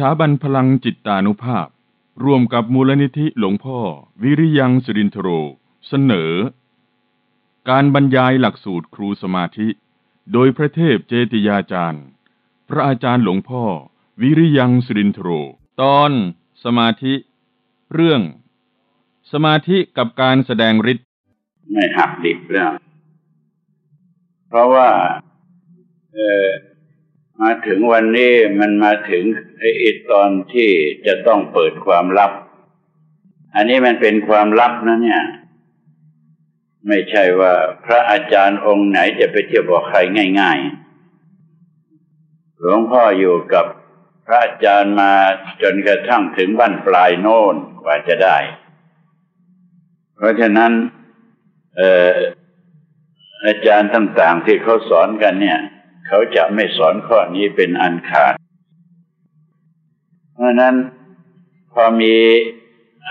ถาบันพลังจิตตานุภาพ ร่วมกับมูลนิธิหลวงพ่อ วิริยังสุรินทโร เสนอ การบรรยายหลักสูตรครูสมาธิ โดยพระเทพเจติยาจารย์ พระอาจารย์หลวงพ่อ วิริยังสุรินทโร ตอนสมาธิ เรื่อง สมาธิกับการแสดงฤทธิ์ไม่หักดิบแล้ว เพราะว่า เออ มาถึงวันนี้มันมาถึงไอ้ตอนที่จะต้องเปิดความลับ อันนี้มันเป็นความลับนะเนี่ย ไม่ใช่ว่าพระอาจารย์องค์ไหนจะไปเที่ยวบอกใครง่าย ๆ หลวงพ่ออยู่กับพระอาจารย์มาจนกระทั่งถึงบ้านปลายโน่นกว่าจะได้ เพราะฉะนั้น เอออาจารย์ต่างๆที่เขาสอนกันเนี่ย เขาจะไม่สอนข้อนี้เป็นอันขาด เพราะนั้นพอมี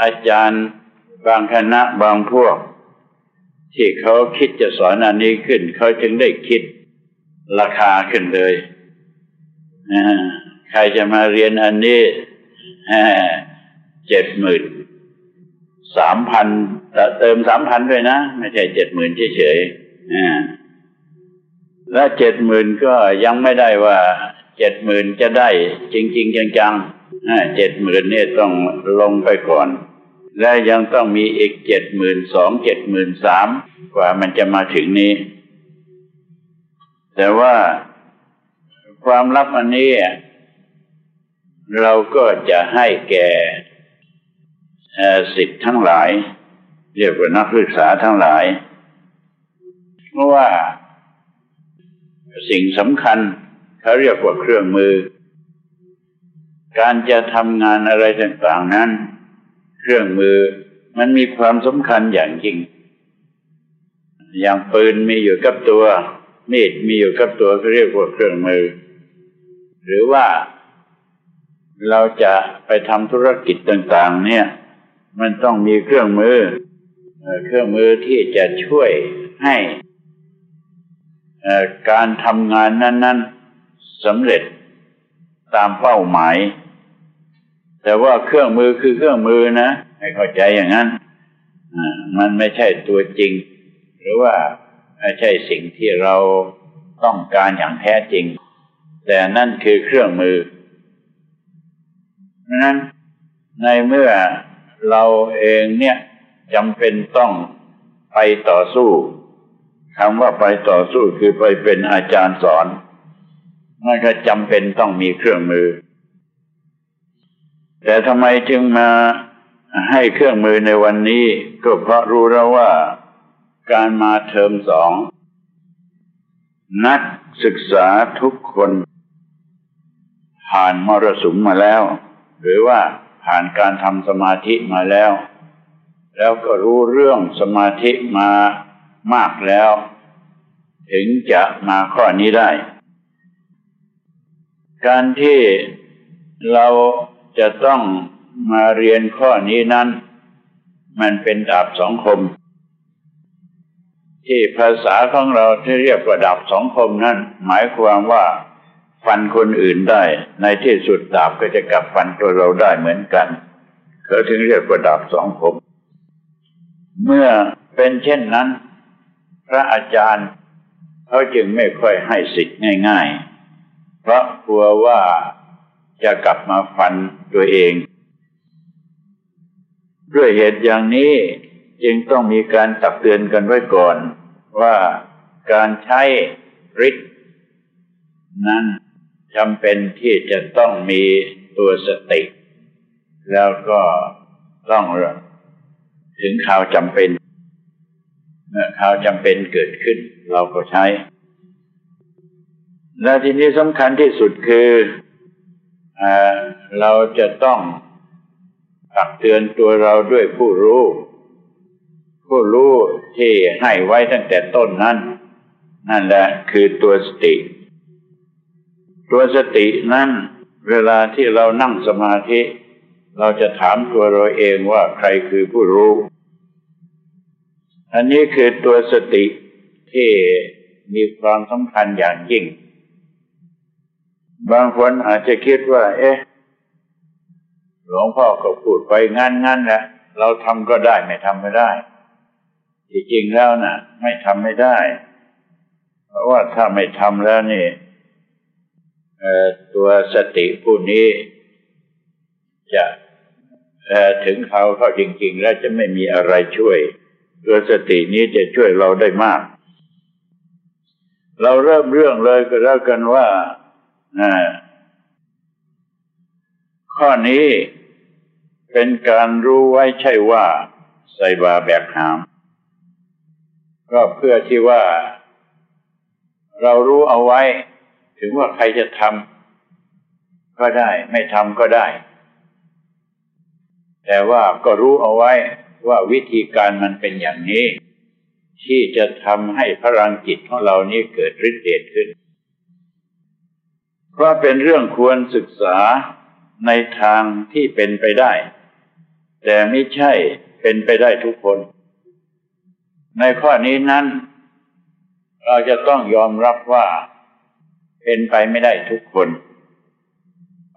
อาจารย์บางคณะบางพวก ที่เขาคิดจะสอนอันนี้ขึ้น เขาจึงได้คิดราคาขึ้นเลยใครจะมาเรียนอันนี้เจ็ดหมื่นสามพันเติมสามพันด้วยนะ ไม่ใช่เจ็ดหมื่นเฉยๆ และเจ็ดหมื่นก็ยังไม่ได้ว่าเจ็ดหมื่นจะได้ จริงๆจังๆเจ็ดหมื่นเนี่ยต้องลงไปก่อน และยังต้องมีอีกเจ็ดหมื่นสองเจ็ดหมื่นสามกว่ามันจะมาถึงนี้ แต่ว่าความลับอันนี้ เราก็จะให้แก่สิทธิ์ทั้งหลาย เรียกว่านักศึกษาทั้งหลาย เพราะว่า สิ่งสำคัญเขาเรียกว่าเครื่องมือ การจะทำงานอะไรต่างๆนั้น เครื่องมือมันมีความสำคัญอย่างยิ่ง อย่างปืนมีอยู่กับตัว มีดมีอยู่กับตัวก็เรียกว่าเครื่องมือ หรือว่าเราจะไปทำธุรกิจต่างๆ เนี่ย มันต้องมีเครื่องมือ เครื่องมือที่จะช่วยให้ การทำงานนั้น ๆสำเร็จตามเป้าหมาย แต่ว่าเครื่องมือคือเครื่องมือนะ ให้เข้าใจอย่างนั้นมันไม่ใช่ตัวจริง หรือว่าไม่ใช่สิ่งที่เราต้องการอย่างแท้จริง แต่นั่นคือเครื่องมือนั้นในเมื่อเราเองเนี่ยจำเป็นต้องไปต่อสู้ คำว่าไปต่อสู้คือไปเป็นอาจารย์สอนมันก็จำเป็นต้องมีเครื่องมือ แต่ทำไมจึงมาให้เครื่องมือในวันนี้ ก็เพราะรู้แล้วว่าการมาเทอมสอง นักศึกษาทุกคน ผ่านมรสุมมาแล้ว หรือว่าผ่านการทำสมาธิมาแล้ว แล้วก็รู้เรื่องสมาธิมา มากแล้ว ถึงจะมาข้อนี้ได้ การที่เราจะต้องมาเรียนข้อนี้นั้น มันเป็นดาบสองคม ที่ภาษาของเราที่เรียกว่าดาบสองคมนั้น หมายความว่าฟันคนอื่นได้ ในที่สุดดาบก็จะกลับฟันตัวเราได้เหมือนกันเขาถึงเรียกว่าดาบสองคม เมื่อเป็นเช่นนั้น พระอาจารย์เขาจึงไม่ค่อยให้สิทธิ์ง่าย ๆ เพราะกลัวว่าจะกลับมาฟันตัวเอง ด้วยเหตุอย่างนี้จึงต้องมีการตักเตือนกันไว้ก่อน ว่าการใช้ฤทธิ์นั้นจำเป็นที่จะต้องมีตัวสติ แล้วก็ต้องถึงข่าวจำเป็น เมื่อข่าวจำเป็นเกิดขึ้น เราก็ใช้ และทีนี้สำคัญที่สุดคืออเราจะต้องตักเตือนตัวเราด้วยผู้รู้ ผู้รู้ที่ให้ไว้ตั้งแต่ต้นนั้น นั่นแหละคือตัวสติ ตัวสตินั้นเวลาที่เรานั่งสมาธิ เราจะถามตัวเราเองว่าใครคือผู้รู้ อันนี้คือตัวสติที่มีความสำคัญอย่างยิ่ง บางคนอาจจะคิดว่า เอ๊ะ หลวงพ่อก็พูดไปงั้นงั้นแหละเราทำก็ได้ไม่ทำไม่ได้จริงๆแล้วนะ่ะ ไม่ทำไม่ได้ เพราะว่าถ้าไม่ทำแล้วนี่ตัวสติผู้นี้ จะถึงเขาเขาจริง ๆ แล้วจะไม่มีอะไรช่วย ตัวสตินี้จะช่วยเราได้มาก เราเริ่มเรื่องเลยก็แล้วกันว่าข้อนี้เป็นการรู้ไว้ใช่ว่าใส่บาแบกหาม ก็เพื่อที่ว่า เรารู้เอาไว้ ถึงว่าใครจะทำก็ได้ ไม่ทำก็ได้ แต่ว่าก็รู้เอาไว้ ว่าวิธีการมันเป็นอย่างนี้ ที่จะทำให้พลังจิตของเรานี้เกิดฤทธิ์เดชขึ้น เพราะเป็นเรื่องควรศึกษาในทางที่เป็นไปได้ แต่ไม่ใช่เป็นไปได้ทุกคน ในข้อนี้นั้น เราจะต้องยอมรับว่าเป็นไปไม่ได้ทุกคน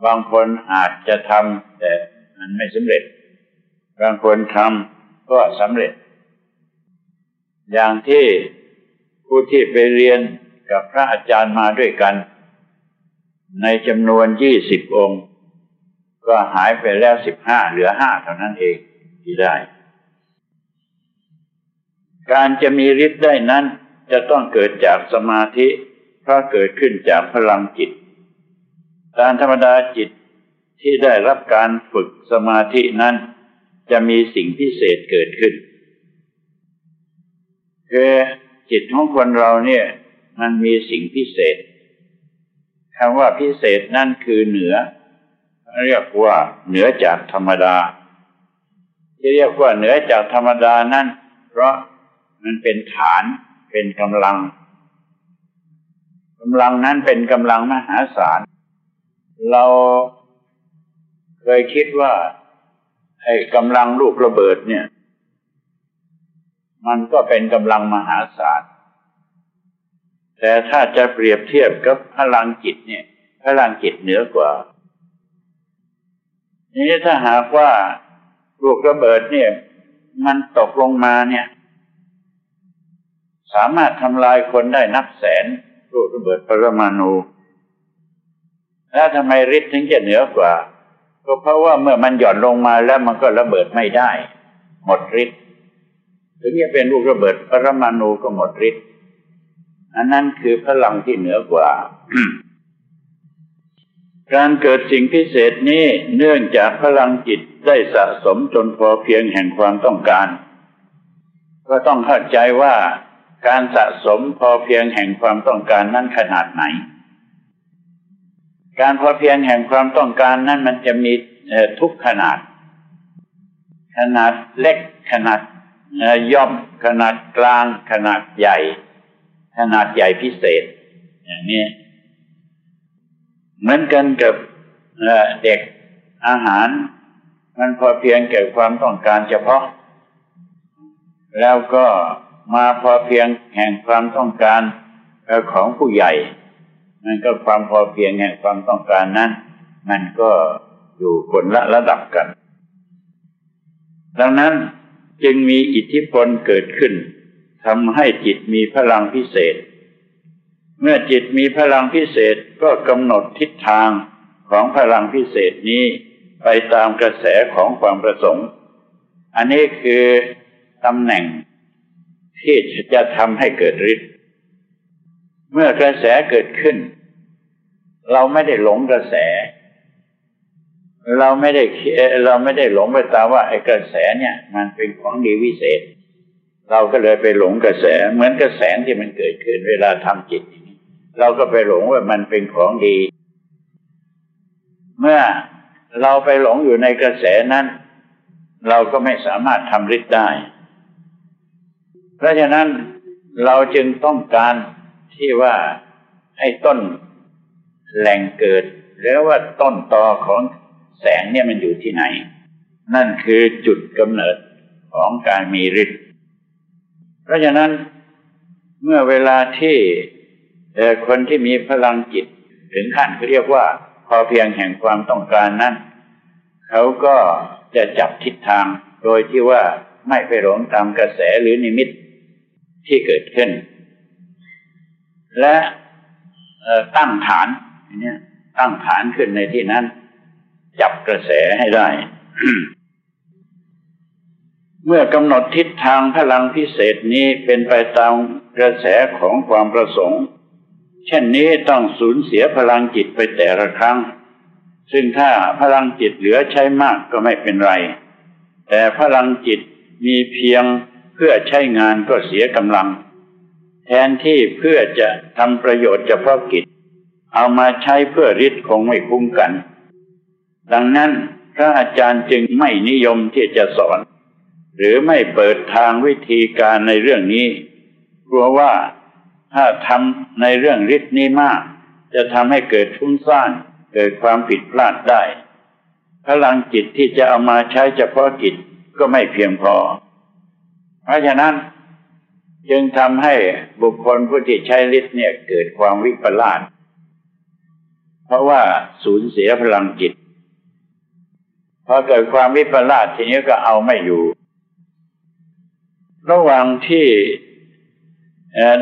บางคนอาจจะทำแต่มันไม่สำเร็จ บางคนทำก็สำเร็จ อย่างที่ผู้ที่ไปเรียนกับพระอาจารย์มาด้วยกัน ในจำนวนยี่สิบองค์ ก็หายไปแล้วสิบห้าเหลือห้าเท่านั้นเองที่ได้ การจะมีฤทธิ์ได้นั้นจะต้องเกิดจากสมาธิเพราะเกิดขึ้นจากพลังจิตการธรรมดาจิตที่ได้รับการฝึกสมาธินั้น จะมีสิ่งพิเศษเกิดขึ้นคือจิตของคนเราเนี่ย มันมีสิ่งพิเศษคำว่าพิเศษนั่นคือเหนือ เรียกว่าเหนือจากธรรมดา ที่เรียกว่าเหนือจากธรรมดานั่นเพราะมันเป็นฐานเป็นกำลังกำลังนั้นเป็นกำลังมหาศาล เราเคยคิดว่า ไอ้กำลังลูกระเบิดเนี่ย มันก็เป็นกำลังมหาศาลแต่ถ้าจะเปรียบเทียบกับพลังจิตเนี่ย พลังจิตเหนือกว่านี้ถ้าหากว่าลูกระเบิดเนี่ย มันตกลงมาเนี่ย สามารถทำลายคนได้นับแสนลูกระเบิดปรมาณูแล้วทำไมฤทธิ์ถึงจะเหนือกว่า ก็เพราะว่าเมื่อมันหย่อนลงมาแล้วมันก็ระเบิดไม่ได้ หมดฤทธิ์ถึงจะเป็นลูกระเบิดปรมาณูก็หมดฤทธิ์อันนั้นคือพลังที่เหนือกว่า การเกิดสิ่งพิเศษนี้เนื่องจากพลังจิตได้สะสมจนพอเพียงแห่งความต้องการ ก็ต้องเข้าใจว่าการสะสมพอเพียงแห่งความต้องการนั้นขนาดไหน การพอเพียงแห่งความต้องการนั้นมันจะมีทุกขนาด ขนาดเล็กขนาดย่อมขนาดกลาง ขนาดใหญ่ ขนาดใหญ่พิเศษ อย่างนี้เหมือนกันกับเด็กอาหาร มันพอเพียงแก่ความต้องการเฉพาะ แล้วก็มาพอเพียงแห่งความต้องการของผู้ใหญ่ มันก็ความพอเพียงแห่งความต้องการนั้น มันก็อยู่คนละระดับกัน ดังนั้นจึงมีอิทธิพลเกิดขึ้นทำให้จิตมีพลังพิเศษ เมื่อจิตมีพลังพิเศษก็กำหนดทิศทางของพลังพิเศษนี้ไปตามกระแสของความประสงค์ อันนี้คือตำแหน่งที่จะทำให้เกิดฤทธิ์ เมื่อกระแสเกิดขึ้น เราไม่ได้หลงกระแส เราไม่ได้เราไม่ได้หลงไปตามว่าไอ้กระแสเนี่ย มันเป็นของดีวิเศษ เราก็เลยไปหลงกระแส เหมือนกระแสที่มันเกิดขึ้น เวลาทำจิตเราก็ไปหลงว่ามันเป็นของดี เมื่อเราไปหลงอยู่ในกระแสนั้น เราก็ไม่สามารถทำฤทธิ์ได้ เพราะฉะนั้นเราจึงต้องการ ที่ว่าให้ต้นแหล่งเกิดหรือว่าต้นตอของแสงเนี่ยมันอยู่ที่ไหน นั่นคือจุดกำเนิดของการมีฤทธิ์เพราะฉะนั้นเมื่อเวลาที่คนที่มีพลังจิต ถึงขั้นเขาเรียกว่า พอเพียงแห่งความต้องการนั้นเขาก็จะจับทิศทางโดยที่ว่าไม่ไปหลงตามกระแสหรือนิมิตที่เกิดขึ้น และตั้งฐานเนี่ยตั้งฐานขึ้นในที่นั้น จับกระแสให้ได้ เมื่อกำหนดทิศทางพลังพิเศษนี้เป็นไปตามกระแสของความประสงค์ เช่นนี้ต้องสูญเสียพลังจิตไปแต่ละครั้ง ซึ่งถ้าพลังจิตเหลือใช้มากก็ไม่เป็นไร แต่พลังจิตมีเพียงเพื่อใช้งานก็เสียกำลัง แทนที่เพื่อจะทำประโยชน์เฉพาะกิจ เอามาใช้เพื่อฤทธิ์คงไม่คุ้มกัน ดังนั้นพระอาจารย์จึงไม่นิยมที่จะสอน หรือไม่เปิดทางวิธีการในเรื่องนี้กลัวว่าถ้าทำในเรื่องฤทธิ์นี้มาก จะทำให้เกิดฟุ้งซ่านเกิดความผิดพลาดได้ พลังจิตที่จะเอามาใช้เฉพาะกิจก็ไม่เพียงพอ เพราะฉะนั้น จึงทำให้บุคคลผู้ที่ใช้ฤทธิ์เนี่ยเกิดความวิปลาสเพราะว่าสูญเสียพลังจิตพอเกิดความวิปลาสทีนี้ก็เอาไม่อยู่ ระหว่างที่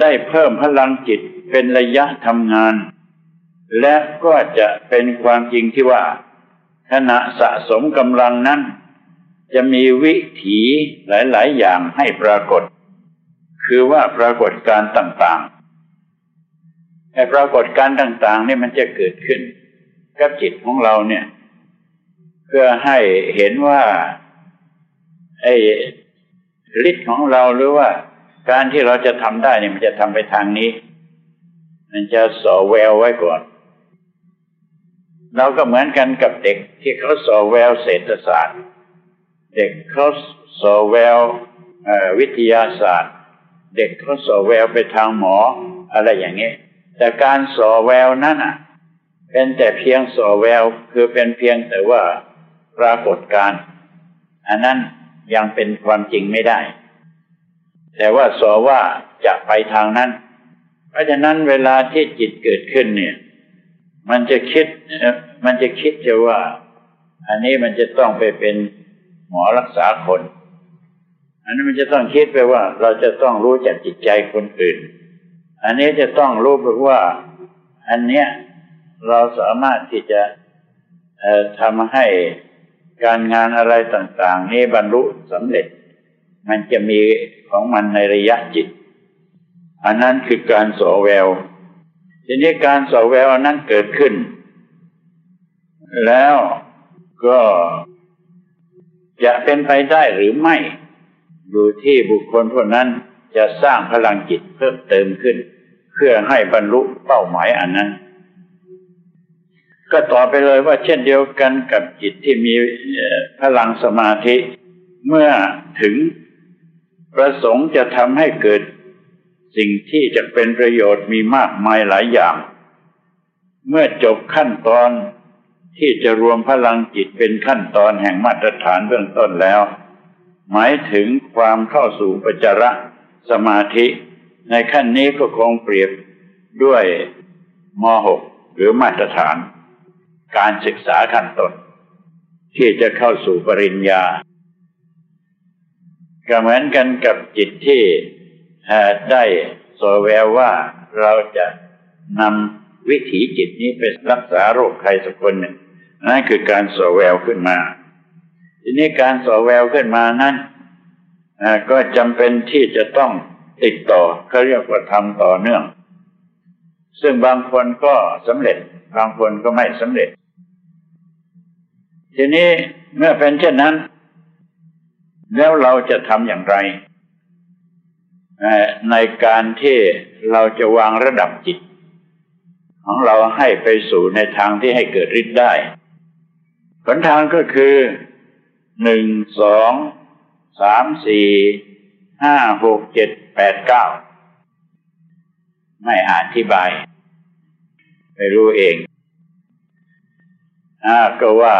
ได้เพิ่มพลังจิตเป็นระยะทำงาน และก็จะเป็นความจริงที่ว่า ขณะสะสมกำลังนั้น จะมีวิถีหลาย ๆ อย่างให้ปรากฏ คือว่าปรากฏการต่างๆไอ้ปรากฏการต่างๆนี่มันจะเกิดขึ้น กับจิตของเราเนี่ย เพื่อให้เห็นว่าไอ้ฤทธิ์ของเราหรือว่า การที่เราจะทำได้เนี่ยมันจะทำไปทางนี้ มันจะสอแววไว้ก่อน เราก็เหมือนกันกับเด็กที่เขาสอแววเศรษฐศาสตร์ เด็กเขาสอแวววิทยาศาสตร์ เด็กเขาสอแววไปทางหมออะไรอย่างนี้ แต่การสอแววนั้นอะ เป็นแต่เพียงสอแววคือเป็นเพียงแต่ว่าปรากฏการอันนั้นยังเป็นความจริงไม่ได้ แต่ว่าสอว่าจะไปทางนั้น เพราะฉะนั้นเวลาที่จิตเกิดขึ้นเนี่ย มันจะคิดมันจะคิดจะว่า อันนี้มันจะต้องไปเป็นหมอรักษาคน อันนี้มันจะต้องคิดไปว่า เราจะต้องรู้จักจิตใจคนอื่น อันนี้จะต้องรู้ไปว่า อันเนี้ยเราสามารถที่จะทำให้การงานอะไรต่าง ๆ นี้บรรลุสำเร็จ มันจะมีของมันในระยะจิต อันนั้นคือการสอแววทีนี้การสอแววนั้นเกิดขึ้น แล้วก็จะเป็นไปได้หรือไม่ อยู่ที่บุคคลผู้นั้นจะสร้างพลังจิตเพิ่มเติมขึ้น เพื่อให้บรรลุเป้าหมายอันนั้น ก็ต่อไปเลยว่าเช่นเดียวกันกับจิตที่มีพลังสมาธิ เมื่อถึงประสงค์จะทำให้เกิดสิ่งที่จะเป็นประโยชน์มีมากมายหลายอย่าง เมื่อจบขั้นตอนที่จะรวมพลังจิตเป็นขั้นตอนแห่งมาตรฐานเบื้องต้นแล้ว หมายถึงความเข้าสู่ปัจจระสมาธิ ในขั้นนี้ก็คงเปรียบด้วยม .6 หรือมาตรฐาน การศึกษาขั้นต้นที่จะเข้าสู่ปริญญา ก็เหมือนกันกับจิตที่ได้โสแววว่าเราจะนำวิถีจิตนี้ไปรักษาโรคใครสักคนหนึ่งนั่นคือการสอแววขึ้นมา ทีนี้การสอแววขึ้นมานั้นก็จำเป็นที่จะต้องติดต่อเขาเรียกว่าทำต่อเนื่อง ซึ่งบางคนก็สำเร็จ บางคนก็ไม่สำเร็จ ทีนี้เมื่อเป็นเช่นนั้น แล้วเราจะทำอย่างไร ในการที่เราจะวางระดับจิต ของเราให้ไปสู่ในทางที่ให้เกิดฤทธิ์ได้ผลทางก็คือ หนึ่งสองสามสี่ห้าหกเจ็ดแปดเก้าไม่อธิบาย ไปรู้เองอ่าก็ว่า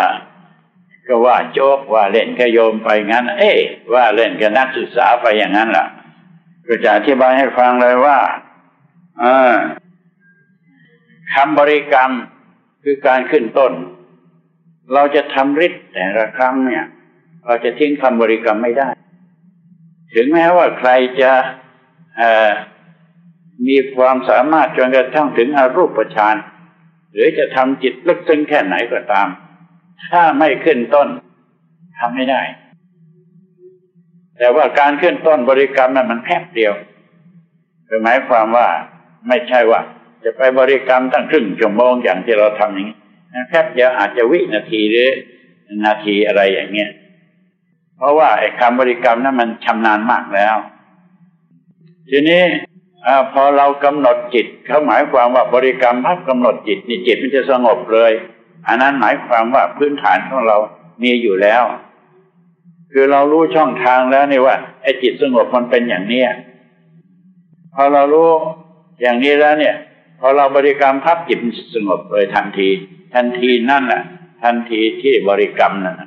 ก็ว่าโจกว่าเล่นขโยมไปงั้น เอ๊ว่าเล่นกับนักศึกษาไปอย่างนั้นล่ะ ก็จะอธิบายให้ฟังเลยว่าคำบริกรรมคือการขึ้นต้น เราจะทำฤทธิ์แต่ละครั้งเนี่ย เราจะทิ้งคำบริกรรมไม่ได้ ถึงแม้ว่าใครจะมีความสามารถจนกระทั่งถึงอรูปฌานหรือจะทำจิตลึกซึ้งแค่ไหนก็ตาม ถ้าไม่ขึ้นต้นทำไม่ได้ แต่ว่าการขึ้นต้นบริกรรมนั้นมันแคบเดียวหมายความว่าไม่ใช่ว่า จะไปบริกรรมตั้งครึ่งชั่วโมงอย่างที่เราทำอย่างนี้แคบเดียวอาจจะวินาทีหรือนาทีอะไรอย่างเงี้ย เพราะว่าไอ้คำบริกรรมนั้นมันชำนาญมากแล้ว ทีนี้อพอเรากำหนดจิตเขาหมายความว่าบริกรรมพักกำหนดจิตนี่จิตมันจะสงบเลย อันนั้นหมายความว่าพื้นฐานของเรามีอยู่แล้ว คือเรารู้ช่องทางแล้วนี่ว่าไอ้จิตสงบมันเป็นอย่างเนี้ยพอเรารู้อย่างนี้แล้วเนี่ย พอเราบริกรรมพับจิตสงบเลยทันที ทันทีนั่นแหละทันทีที่บริกรรมนั่น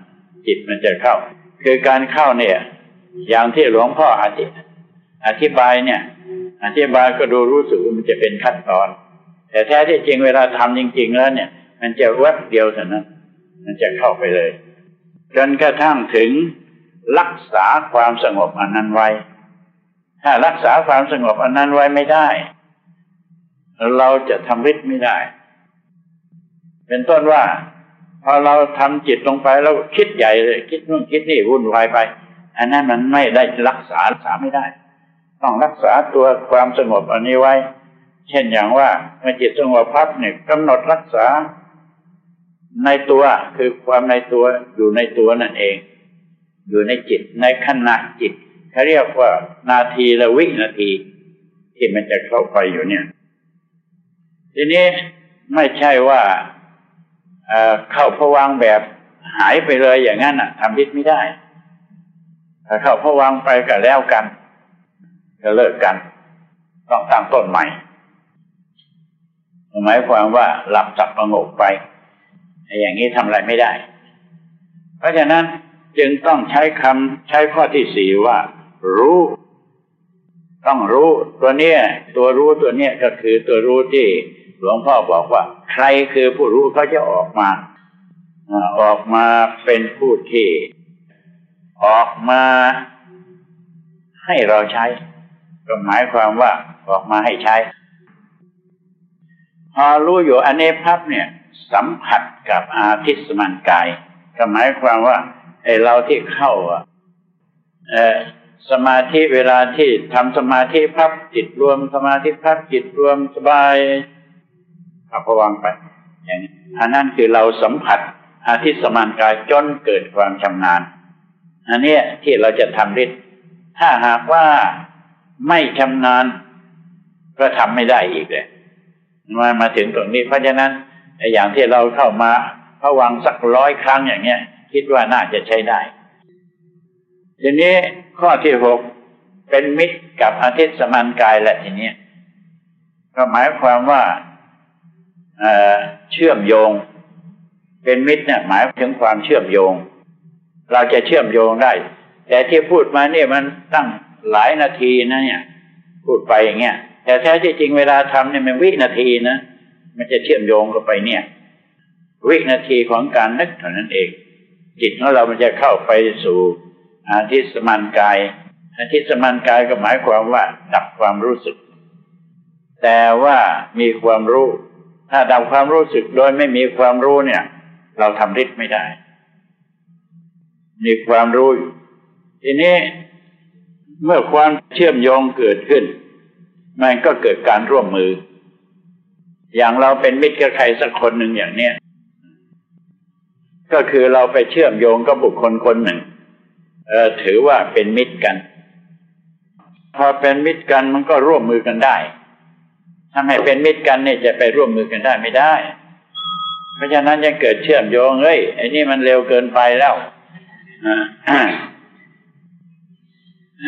จิตมันจะเข้า คือการเข้าเนี่ย อย่างที่หลวงพ่ออธิอธิบายเนี่ย อธิบายก็ดูรู้สึกมันจะเป็นขั้นตอน แต่แท้ที่จริงเวลาทำจริง ๆ แล้วเนี่ย มันจะแวบเดียวเท่านั้น มันจะเข้าไปเลย จนกระทั่งถึงรักษาความสงบอันนั้นไว้ ถ้ารักษาความสงบอันนั้นไว้ไม่ได้ เราจะทำฤทธิ์ไม่ได้ เป็นต้นว่า พอเราทำจิตลงไปแล้วคิดใหญ่เลยคิดนู่นคิดนี่วุ่นวายไป อันนั้นมันไม่ได้รักษารักษาไม่ได้ ต้องรักษาตัวความสงบอันนี้ไว้ เช่นอย่างว่าเมื่อจิตสงบพับเนี่ยกำหนดรักษา ในตัวคือความในตัวอยู่ในตัวนั่นเอง อยู่ในจิตในขณะจิตเขาเรียกว่า นาทีละวินาทีที่มันจะเข้าไปอยู่เนี่ย ทีนี้ไม่ใช่ว่า เข้าพวังแบบหายไปเลยอย่างนั้นอะทำพิษไม่ได้ ถ้าเข้าพวังไปก็แล้วกันก็เลิกกัน ต้องตั้งต้นใหม่หมายความว่าหลับจับประงกไป อย่างนี้ทำอะไรไม่ได้ เพราะฉะนั้นจึงต้องใช้คำใช้ข้อที่สี่ว่า รู้ ต้องรู้ตัวเนี้ย ตัวรู้ตัวเนี้ยก็คือตัวรู้ที่ หลวงพ่อบอกว่า ใครคือผู้รู้เขาจะออกมาออกมาเป็นผู้ที่ออกมาให้เราใช้ ก็หมายความว่าออกมาให้ใช้ พอรู้อยู่อเนพับเนี่ย สัมผัสกับอาทิสมันกาย ก็หมายความว่าไอเราที่เข้าอะสมาธิเวลาที่ทำสมาธิพับจิตรวม สมาธิพับจิตรวมสบาย พับพวังไป อย่างนี้อันนั้นคือเราสัมผัสอาทิตสมานกายจนเกิดความชำนาญ อันนี้ที่เราจะทำฤทธิ์ถ้าหากว่าไม่ชำนาญก็ทำไม่ได้อีกเลยมามาถึงตรงนี้ เพราะฉะนั้นอย่างที่เราเข้ามาพวังสักร้อยครั้งอย่างเงี้ย คิดว่าน่าจะใช้ได้ ทีนี้ข้อที่หกเป็นมิตรกับอาทิตย์สมานกายแหละทีนี้ก็หมายความว่า เชื่อมโยง เป็นมิตรเนี่ยหมายถึงความเชื่อมโยง เราจะเชื่อมโยงได้ แต่ที่พูดมาเนี่ยมันตั้งหลายนาทีนะเนี่ย พูดไปอย่างเงี้ยแต่แท้ที่จริงเวลาทำเนี่ยมันวินาทีนะมันจะเชื่อมโยงกันไปเนี่ย วินาทีของการนึกเท่านั้นเอง จิตของเรามันจะเข้าไปสู่อาทิสมันกายอาทิสมันกายก็หมายความว่าดับความรู้สึก แต่ว่ามีความรู้ ถ้าดับความรู้สึกโดยไม่มีความรู้เนี่ย เราทำฤทธิ์ไม่ได้ มีความรู้ ทีนี้เมื่อความเชื่อมโยงเกิดขึ้น มันก็เกิดการร่วมมือ อย่างเราเป็นมิตรกับใครสักคนหนึ่งอย่างเนี้ยก็คือเราไปเชื่อมโยงกับบุคคลคนหนึ่งถือว่าเป็นมิตรกัน พอเป็นมิตรกันมันก็ร่วมมือกันได้ ถ้าไม่เป็นมิตรกันเนี่ยจะไปร่วมมือกันได้ไม่ได้ เพราะฉะนั้นยังเกิดเชื่อมโยงเฮ้ยไอ้นี่มันเร็วเกินไปแล้ว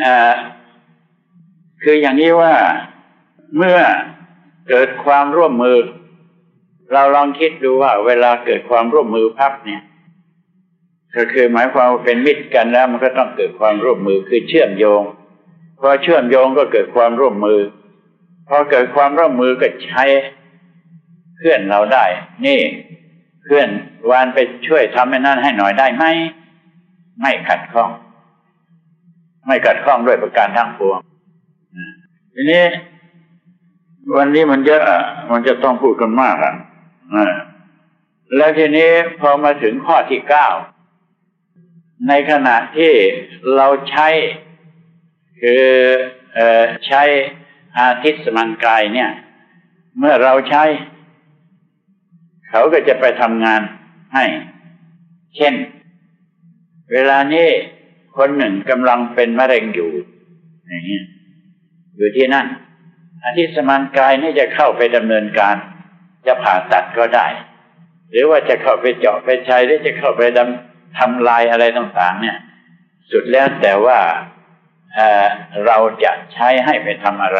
อ่าคืออย่างนี้ว่าเมื่อเกิดความร่วมมือ เราลองคิดดูว่า เวลาเกิดความร่วมมือพับเนี่ยก็คือหมายความว่าเป็นมิตรกันแล้ว มันก็ต้องเกิดความร่วมมือคือเชื่อมโยงพอเชื่อมโยงก็เกิดความร่วมมือ พอเกิดความร่วมมือก็ใช้เพื่อนเราได้ นี่เพื่อนวานไปช่วยทำให้นั่นให้หน่อยได้ไหมไม่ขัดข้อง ไม่ขัดข้องด้วยประการทั้งปวงทีนี้ วันนี้มันเยอะมันจะต้องพูดกันมากอะแล้วทีนี้พอมาถึงข้อที่เก้าในขณะที่เราใช้ คืออใช้ อาทิตย์สมันกายเนี่ย เมื่อเราใช้ เขาก็จะไปทำงานให้ เช่น เวลานี้คนหนึ่งกำลังเป็นมะเร็งอยู่อย่างนี้อยู่ที่นั่น อาทิตย์สมันกายนี่จะเข้าไปดำเนินการ จะผ่าตัดก็ได้ หรือว่าจะเข้าไปเจาะไปใช้หรือจะเข้าไปดำทำลายอะไรต่างๆ เนี่ย สุดแล้วแต่ว่าเเราจะใช้ให้ไปทำอะไร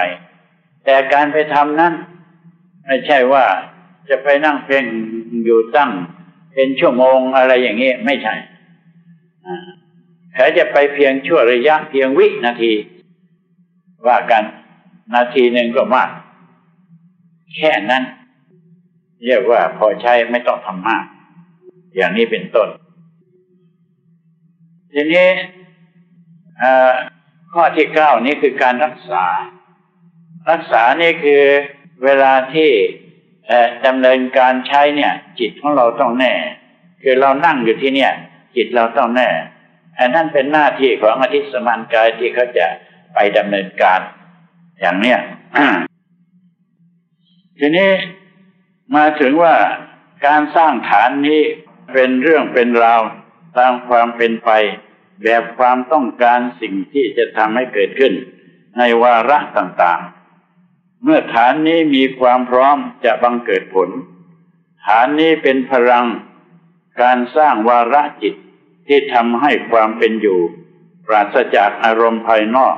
แต่การไปทำนั้น ไม่ใช่ว่าจะไปนั่งเพ่งอยู่ตั้ง เป็นชั่วโมงอะไรอย่างนี้ไม่ใช่เขาจะไปเพียงชั่วระยะเพียงวินาที ว่ากันนาทีหนึ่งก็มาก แค่นั้น เรียกว่าพอใช้ไม่ต้องทำมาก อย่างนี้เป็นต้น ทีนี้ข้อที่เก้านี้คือการรักษา รักษานี่คือเวลาที่ดำเนินการใช้เนี่ย จิตของเราต้องแน่ คือเรานั่งอยู่ที่เนี่ย จิตเราต้องแน่อันนั้นเป็นหน้าที่ของอธิสมานกายที่เขาจะไปดำเนินการ อย่างเนี้ยทีนี้มาถึงว่าการสร้างฐานนี้เป็นเรื่องเป็นราวตามความเป็นไป แบบความต้องการสิ่งที่จะทำให้เกิดขึ้น ในวาระต่างๆ เมื่อฐานนี้มีความพร้อมจะบังเกิดผล ฐานนี้เป็นพลัง การสร้างวาระจิตที่ทำให้ความเป็นอยู่ ปราศจากอารมณ์ภายนอก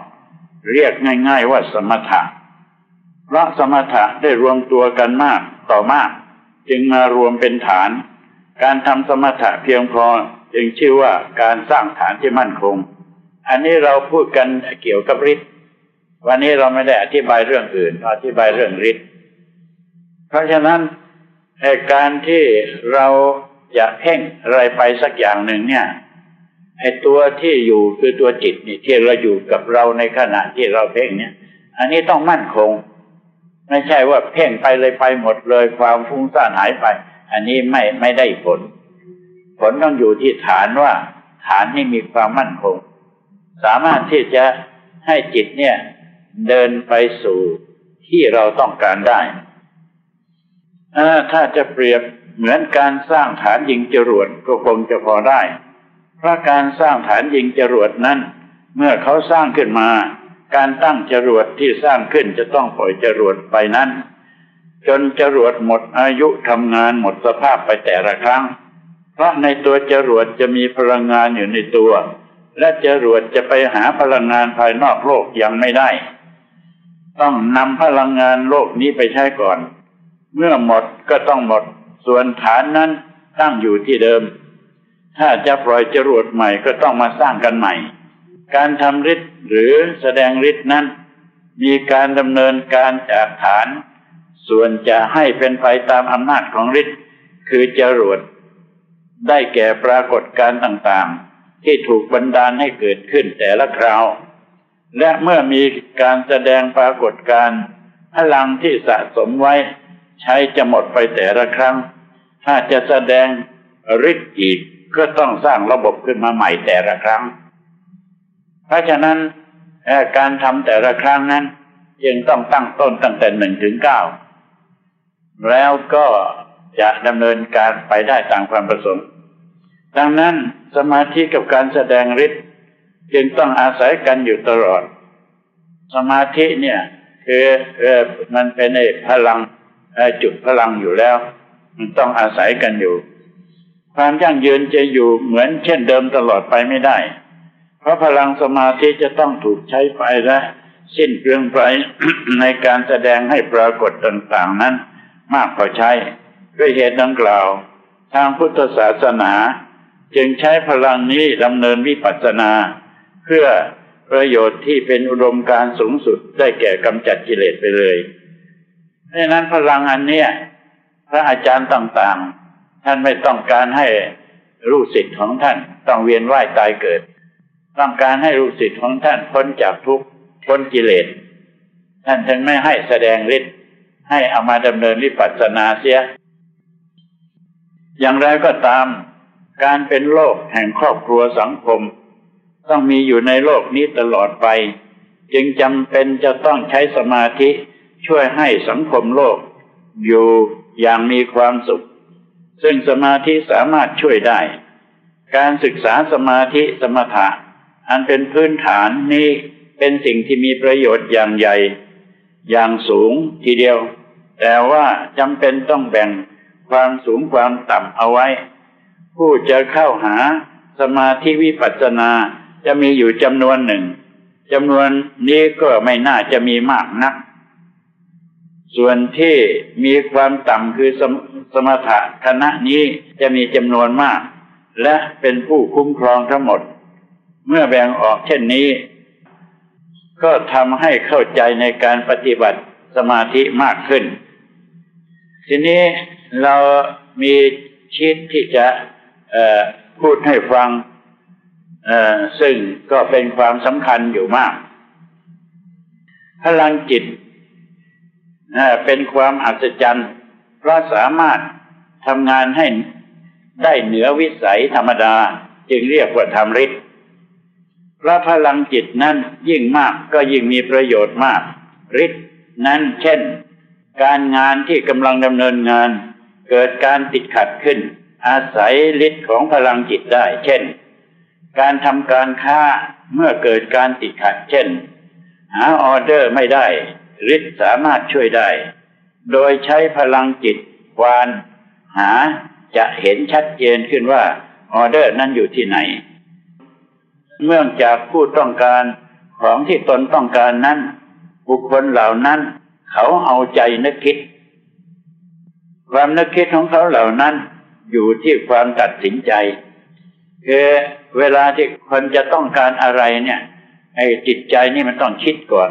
เรียกง่าย ๆว่าสมถะเพราะสมถะได้รวมตัวกันมากต่อมาก จึงมารวมเป็นฐาน การทำสมถะเพียงพอจึงชื่อว่าการสร้างฐานที่มั่นคง อันนี้เราพูดกันเกี่ยวกับฤทธิ์ วันนี้เราไม่ได้อธิบายเรื่องอื่น อธิบายเรื่องฤทธิ์เพราะฉะนั้นการที่เราจะเพ่งอะไรไปสักอย่างหนึ่งเนี่ยไอ้ตัวที่อยู่คือตัวจิตนี่ที่เราอยู่กับเราในขณะที่เราเพ่งเนี่ย อันนี้ต้องมั่นคง ไม่ใช่ว่าเพ่งไปเลยไปหมดเลยความฟุ้งซ่านหายไป อันนี้ไม่ไม่ได้ผล ผลต้องอยู่ที่ฐานว่า ฐานนี้มีความมั่นคง สามารถที่จะให้จิตเนี่ย เดินไปสู่ที่เราต้องการได้ถ้าจะเปรียบเหมือนการสร้างฐานยิงจรวดก็คงจะพอได้ เพราะการสร้างฐานยิงจรวดนั้น เมื่อเขาสร้างขึ้นมา การตั้งจรวดที่สร้างขึ้นจะต้องปล่อยจรวดไปนั้น จนจรวดหมดอายุทำงานหมดสภาพไปแต่ละครั้ง เพราะในตัวจรวดจะมีพลังงานอยู่ในตัว และจรวดจะไปหาพลังงานภายนอกโลกยังไม่ได้ ต้องนำพลังงานโลกนี้ไปใช้ก่อน เมื่อหมดก็ต้องหมด ส่วนฐานนั้นตั้งอยู่ที่เดิม ถ้าจะปล่อยจรวดใหม่ก็ต้องมาสร้างกันใหม่ การทำฤทธิ์หรือแสดงฤทธิ์นั้น มีการดำเนินการจากฐาน ส่วนจะให้เป็นไปตามอำนาจของฤทธิ์คือจรวดได้แก่ปรากฏการต่างๆ ที่ถูกบันดาลให้เกิดขึ้นแต่ละคราว และเมื่อมีการแสดงปรากฏการพลังที่สะสมไว้ ใช้จะหมดไปแต่ละครั้ง ถ้าจะแสดงฤทธิ์อีกก็ต้องสร้างระบบขึ้นมาใหม่แต่ละครั้ง เพราะฉะนั้นการทำแต่ละครั้งนั้นยังต้องตั้งต้นตั้งแต่หนึ่งถึงเก้าแล้วก็จะดำเนินการไปได้ตามความประสงค์ ดังนั้นสมาธิกับการแสดงฤทธิ์ จึงต้องอาศัยกันอยู่ตลอด สมาธิเนี่ย คืออมันเป็นพลังจุดพลังอยู่แล้ว มันต้องอาศัยกันอยู่ ความยั่งยืนจะอยู่เหมือนเช่นเดิมตลอดไปไม่ได้ เพราะพลังสมาธิจะต้องถูกใช้ไปและสิ้นเปลืองไปในการแสดงให้ปรากฏต่างๆนั้น มากพอใช้ด้วยเหตุดังกล่าว ทางพุทธศาสนา จึงใช้พลังนี้ดำเนินวิปัสสนา พื่อประโยชน์ที่เป็นอุดมการสูงสุดได้แก่กำจัดกิเลสไปเลยดังนั้นพลังอันเนี้ยพระอาจารย์ต่างๆ ท่านไม่ต้องการให้ลูกศิษย์ของท่านต้องเวียนว่ายตายเกิด ต้องการให้ลูกศิษย์ของท่านพ้นจากทุกข์พ้นกิเลส ท่านจึงไม่ให้แสดงฤทธิ์ให้เอามาดำเนินวิปัสสนาเสีย อย่างไรก็ตาม การเป็นโลกแห่งครอบครัวสังคม ต้องมีอยู่ในโลกนี้ตลอดไป จึงจำเป็นจะต้องใช้สมาธิช่วยให้สังคมโลก อยู่อย่างมีความสุข ซึ่งสมาธิสามารถช่วยได้ การศึกษาสมาธิสมถะ อันเป็นพื้นฐานนี้เป็นสิ่งที่มีประโยชน์อย่างใหญ่ อย่างสูงทีเดียว แต่ว่าจำเป็นต้องแบ่งความสูงความต่ำเอาไว้ ผู้จะเข้าหาสมาธิวิปัสสนา จะมีอยู่จำนวนหนึ่งจำนวนนี้ก็ไม่น่าจะมีมากนัก ส่วนที่มีความต่ำคือสมสมถะคณะนี้จะมีจำนวนมาก และเป็นผู้คุ้มครองทั้งหมด เมื่อแบ่งออกเช่นนี้ ก็ทำให้เข้าใจในการปฏิบัติสมาธิมากขึ้น ทีนี้เรามีชิดที่จะพูดให้ฟัง ซึ่งก็เป็นความสำคัญอยู่มาก พลังจิตเป็นความอัศจรรย์เพราะสามารถทำงานให้ได้เหนือวิสัยธรรมดาจึงเรียกว่าธรรมฤทธิ์พระพลังจิตนั้นยิ่งมากก็ยิ่งมีประโยชน์มากฤทธิ์นั้นเช่น การงานที่กำลังดำเนินงาน เกิดการติดขัดขึ้น อาศัยฤทธิ์ของพลังจิตได้ เช่น การทำการค้าเมื่อเกิดการติดขัดเช่น หาออเดอร์ไม่ได้ฤทธิ์สามารถช่วยได้ โดยใช้พลังจิตควาน หาจะเห็นชัดเจนขึ้นว่าออเดอร์นั้นอยู่ที่ไหน เมื่อจากผู้ต้องการของที่ตนต้องการนั้น บุคคลเหล่านั้น เขาเอาใจนึกคิด ความนึกคิดของเขาเหล่านั้นอยู่ที่ความตัดสินใจ คือเวลาที่คนจะต้องการอะไรเนี่ย ไอ้จิตใจนี่มันต้องคิดก่อน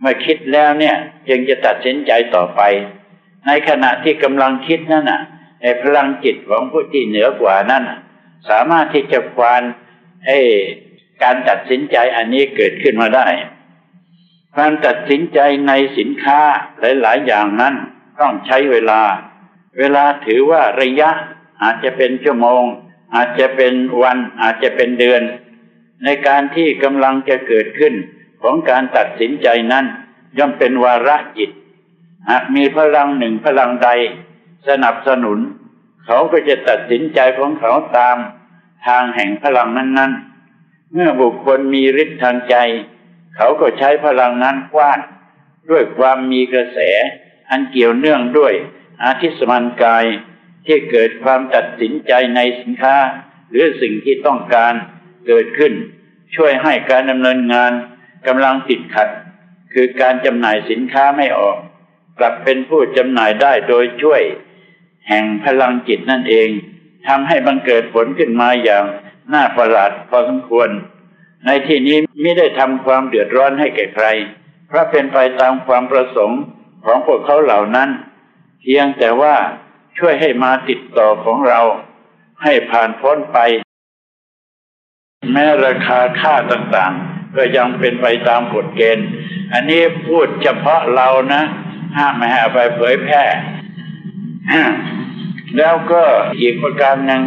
เมื่อคิดแล้วเนี่ย จึงจะตัดสินใจต่อไป ในขณะที่กำลังคิดนั่นน่ะไอ้พลังจิตของผู้ที่เหนือกว่านั้นสามารถที่จะควานไอ้การตัดสินใจอันนี้เกิดขึ้นมาได้การตัดสินใจในสินค้าหลาย ๆ อย่างนั้นต้องใช้เวลา เวลาถือว่าระยะอาจจะเป็นชั่วโมง อาจจะเป็นวันอาจจะเป็นเดือน ในการที่กำลังจะเกิดขึ้นของการตัดสินใจนั้น ย่อมเป็นวาระจิต หากมีพลังหนึ่งพลังใด สนับสนุน เขาก็จะตัดสินใจของเขาตาม ทางแห่งพลังนั้นๆ เมื่อบุคคลมีฤทธิ์ทางใจ เขาก็ใช้พลังนั้นกว้าน ด้วยความมีกระแส อันเกี่ยวเนื่องด้วยอาทิสมันกาย ที่เกิดความตัดสินใจในสินค้า หรือสิ่งที่ต้องการเกิดขึ้น ช่วยให้การดำเนินงานกำลังติดขัด คือการจำหน่ายสินค้าไม่ออก กลับเป็นผู้จำหน่ายได้โดยช่วย แห่งพลังจิตนั่นเองทำให้บังเกิดผลขึ้นมาอย่างน่าประหลาดพอสมควร ในที่นี้ไม่ได้ทำความเดือดร้อนให้แก่ใคร เพราะเป็นไปตามความประสงค์ของพวกเขาเหล่านั้น เพียงแต่ว่า ช่วยให้มาติดต่อของเราให้ผ่านพ้นไป แม้ราคาค่าต่างๆ ก็ยังเป็นไปตามกฎเกณฑ์ อันนี้พูดเฉพาะเรานะ ห้ามไม่ให้ไปเผยแพร่ แล้วก็อีกประการหนึ่ง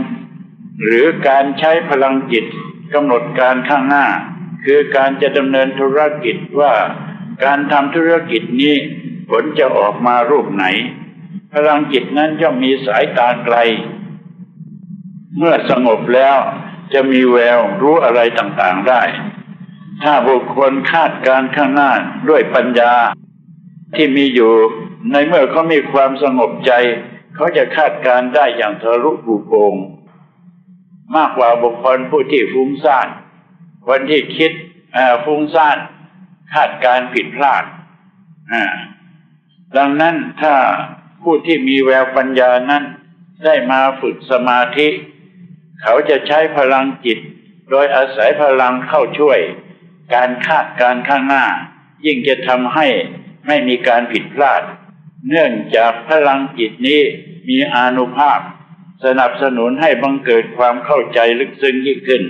หรือการใช้พลังจิตกำหนดการข้างหน้า คือการจะดำเนินธุรกิจว่าการทำธุรกิจนี้ผลจะออกมารูปไหน พลังจิตนั้นย่อมมีสายตาไกล เมื่อสงบแล้วจะมีแววรู้อะไรต่างๆได้ ถ้าบุคคลคาดการข้างหน้าด้วยปัญญาที่มีอยู่ในเมื่อเขามีความสงบใจ เขาจะคาดการได้อย่างทะลุปูโปงมากกว่าบุคคลผู้ที่ฟุ้งซ่านคนที่คิดฟุ้งซ่านคาดการผิดพลาดดังนั้นถ้า ผู้ที่มีแววปัญญานั้นได้มาฝึกสมาธิ เขาจะใช้พลังจิต โดยอาศัยพลังเข้าช่วย การคาดการข้างหน้า ยิ่งจะทำให้ไม่มีการผิดพลาด เนื่องจากพลังจิตนี้มีอานุภาพ สนับสนุนให้บังเกิดความเข้าใจลึกซึ้งยิ่งขึ้น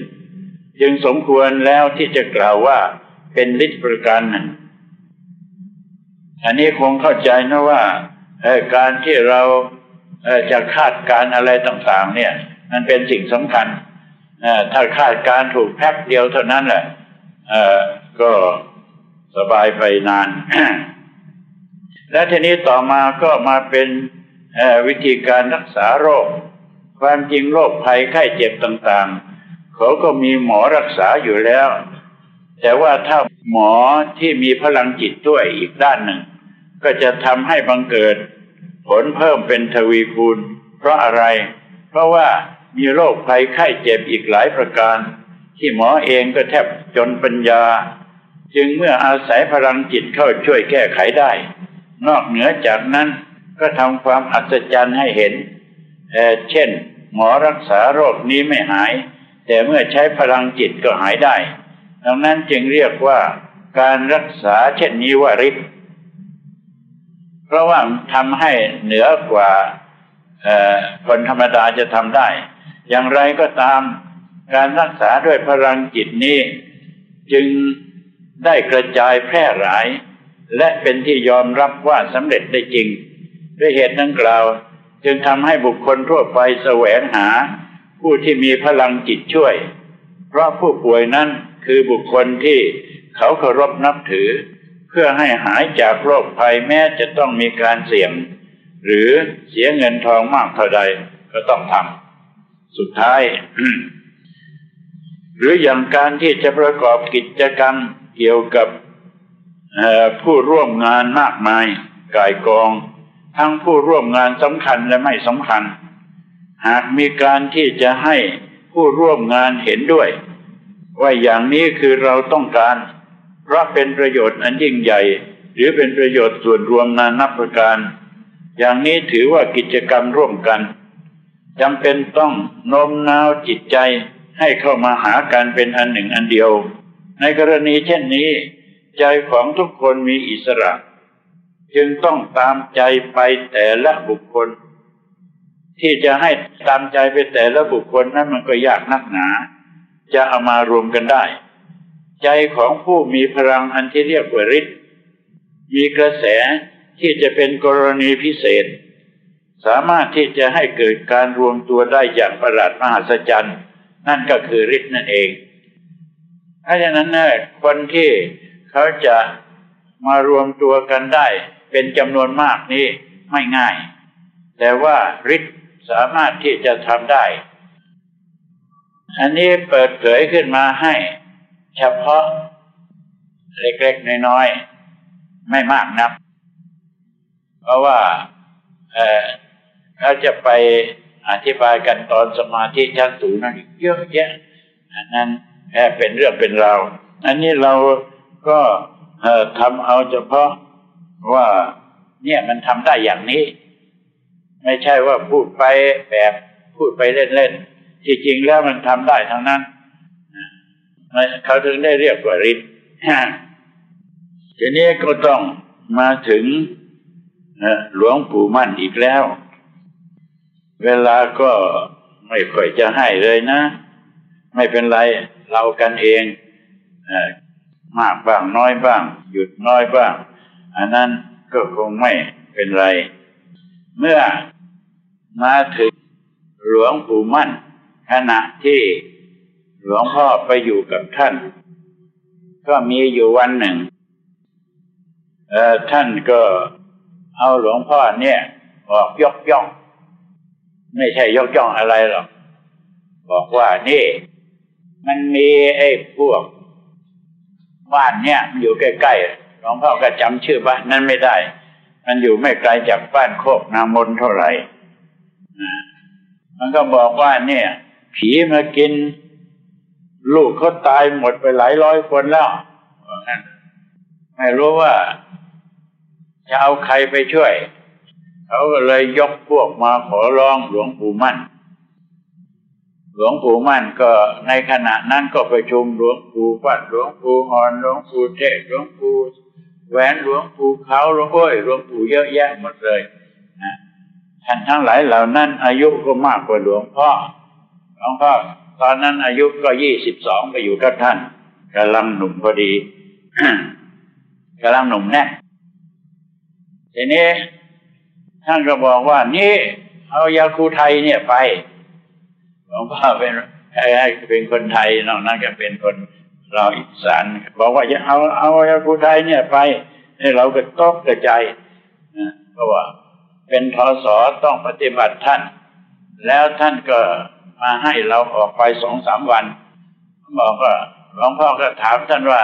จึงสมควรแล้วที่จะกล่าวว่าเป็นฤทธิประการหนึ่งอันนี้คงเข้าใจนะว่า การที่เราจะคาดการอะไรต่างๆ เนี่ย มันเป็นสิ่งสำคัญถ้าคาดการถูกแป๊บเดียวเท่านั้นแหละก็สบายไปนาน และทีนี้ต่อมาก็มาเป็นวิธีการรักษาโรค ความจริงโรคภัยไข้เจ็บต่างๆ เขาก็มีหมอรักษาอยู่แล้ว แต่ว่าถ้าหมอที่มีพลังจิตด้วยอีกด้านหนึ่ง ก็จะทำให้บังเกิด ผลเพิ่มเป็นทวีคูณ เพราะอะไร เพราะว่ามีโรคภัยไข้เจ็บอีกหลายประการ ที่หมอเองก็แทบจนปัญญา จึงเมื่ออาศัยพลังจิตเข้าช่วยแก้ไขได้ นอกเหนือจากนั้นก็ทำความอัศจรรย์ให้เห็นเเช่น หมอรักษาโรคนี้ไม่หาย แต่เมื่อใช้พลังจิตก็หายได้ ดังนั้นจึงเรียกว่าการรักษาเช่นนี้ว่าฤทธิ์ ราะว่าทำให้เหนือกว่าคนธรรมดาจะทำได้ อย่างไรก็ตามการรักษาด้วยพลังจิตนี้ จึงได้กระจายแพร่หลาย และเป็นที่ยอมรับว่าสำเร็จได้จริง ด้วยเหตุดังกล่าว จึงทำให้บุคคลทั่วไปแสวงหา ผู้ที่มีพลังจิตช่วย เพราะผู้ป่วยนั้นคือบุคคลที่เขาเคารพนับถือ เพื่อให้หายจากโรคภัยแม้จะต้องมีการเสี่ยง หรือเสียเงินทองมากเท่าใดก็ต้องทำสุดท้าย หรืออย่างการที่จะประกอบกิจกรรมเกี่ยวกับผู้ร่วมงานมากมายกายกอง ทั้งผู้ร่วมงานสำคัญและไม่สำคัญ หากมีการที่จะให้ผู้ร่วมงานเห็นด้วย ว่าอย่างนี้คือเราต้องการ เพราะเป็นประโยชน์อันยิ่งใหญ่ หรือเป็นประโยชน์ส่วนรวมนานับประการ อย่างนี้ถือว่ากิจกรรมร่วมกันจำเป็นต้องโน้มน้าวจิตใจให้เข้ามาหาการเป็นอันหนึ่งอันเดียว ในกรณีเช่นนี้ ใจของทุกคนมีอิสระ จึงต้องตามใจไปแต่ละบุคคล ที่จะให้ตามใจไปแต่ละบุคคลนั้นมันก็ยากนักหนา จะเอามารวมกันได้ ใจของผู้มีพลังอันที่เรียกว่าฤทธิ์มีกระแสที่จะเป็นกรณีพิเศษ สามารถที่จะให้เกิดการรวมตัวได้อย่างประหลาดมหัศจรรย์ นั่นก็คือฤทธิ์นั่นเองถ้าอย่างนั้นเนี่ยคนที่เขาจะมารวมตัวกันได้ เป็นจำนวนมากนี้ไม่ง่าย แต่ว่าฤทธิ์สามารถที่จะทำได้ อันนี้เปิดเผยขึ้นมาให้ เฉพาะเล็กๆน้อยๆไม่มากนัก เพราะว่าเเขาจะไปอธิบายกันตอนสมาธิชั้นสูงนั้นเยอะแยะอันนั้นแค่เป็นเรื่องเป็นราวอันนี้เราก็ทำเอาเฉพาะว่าเนี่ยมันทำได้อย่างนี้ ไม่ใช่ว่าพูดไปแบบพูดไปเล่นๆที่จริงแล้วมันทำได้ทั้งนั้น เขาถึงได้เรียกว่าฤทธิ์ทีนี้ก็ต้องมาถึงหลวงปู่มั่นอีกแล้ว เวลาก็ไม่ค่อยจะให้เลยนะ ไม่เป็นไรเรากันเองมากบ้างน้อยบ้าง หยุดน้อยบ้าง อันนั้นก็คงไม่เป็นไร เมื่อมาถึงหลวงปู่มั่นขณะที่ หลวงพ่อไปอยู่กับท่าน ก็มีอยู่วันหนึ่งท่านก็เอาหลวงพ่อเนี่ยออกยกย่อง ไม่ใช่ยกย่องอะไรหรอก บอกว่านี่ มันมีไอ้พวกบ้านเนี่ยมันอยู่ใกล้ๆหลวงพ่อก็จำชื่อบ้านนั้นไม่ได้ มันอยู่ไม่ไกลจากบ้านโคกนามนเท่าไหร่มันก็บอกว่าเนี่ย ผีมากิน ลูกเขาตายหมดไปหลายร้อยคนแล้วไม่รู้ว่าจะเอาใครไปช่วย เขาก็เลยยกพวกมาขอร้องหลวงปู่มั่น หลวงปู่มั่นก็ในขณะนั้นก็ประชุมหลวงปู่ปัดหลวงปู่อ่อนหลวงปู่เทศหลวงปู่แหวนหลวงปู่เขาหลวงโอ้ยหลวงปู่เยอะแยะหมดเลยนะท่านทั้งหลายเหล่านั้นอายุก็มากกว่าหลวงพ่อหลวงพ่อ ตอนนั้นอายุก็ยี่สิบสองไปอยู่กับท่านกำลังหนุ่มพอดีกำลังหนุ่มแน่ทีนี้ ท่านก็บอกว่า นี่ เอายาคูไทยเนี่ยไปหลวงพ่อเป็นเป็นคนไทยนอกนั้นก็เป็นคนเราอีสานบอกว่าจะเอาเอายาคูไทยเนี่ยไปให้เราก็ตกกระจายเพราะว่า เป็นทศต้องปฏิบัติท่าน แล้วท่านก็ มาให้เราออกไปสองสามวัน บอกว่าหลวงพ่อก็ถามท่านว่า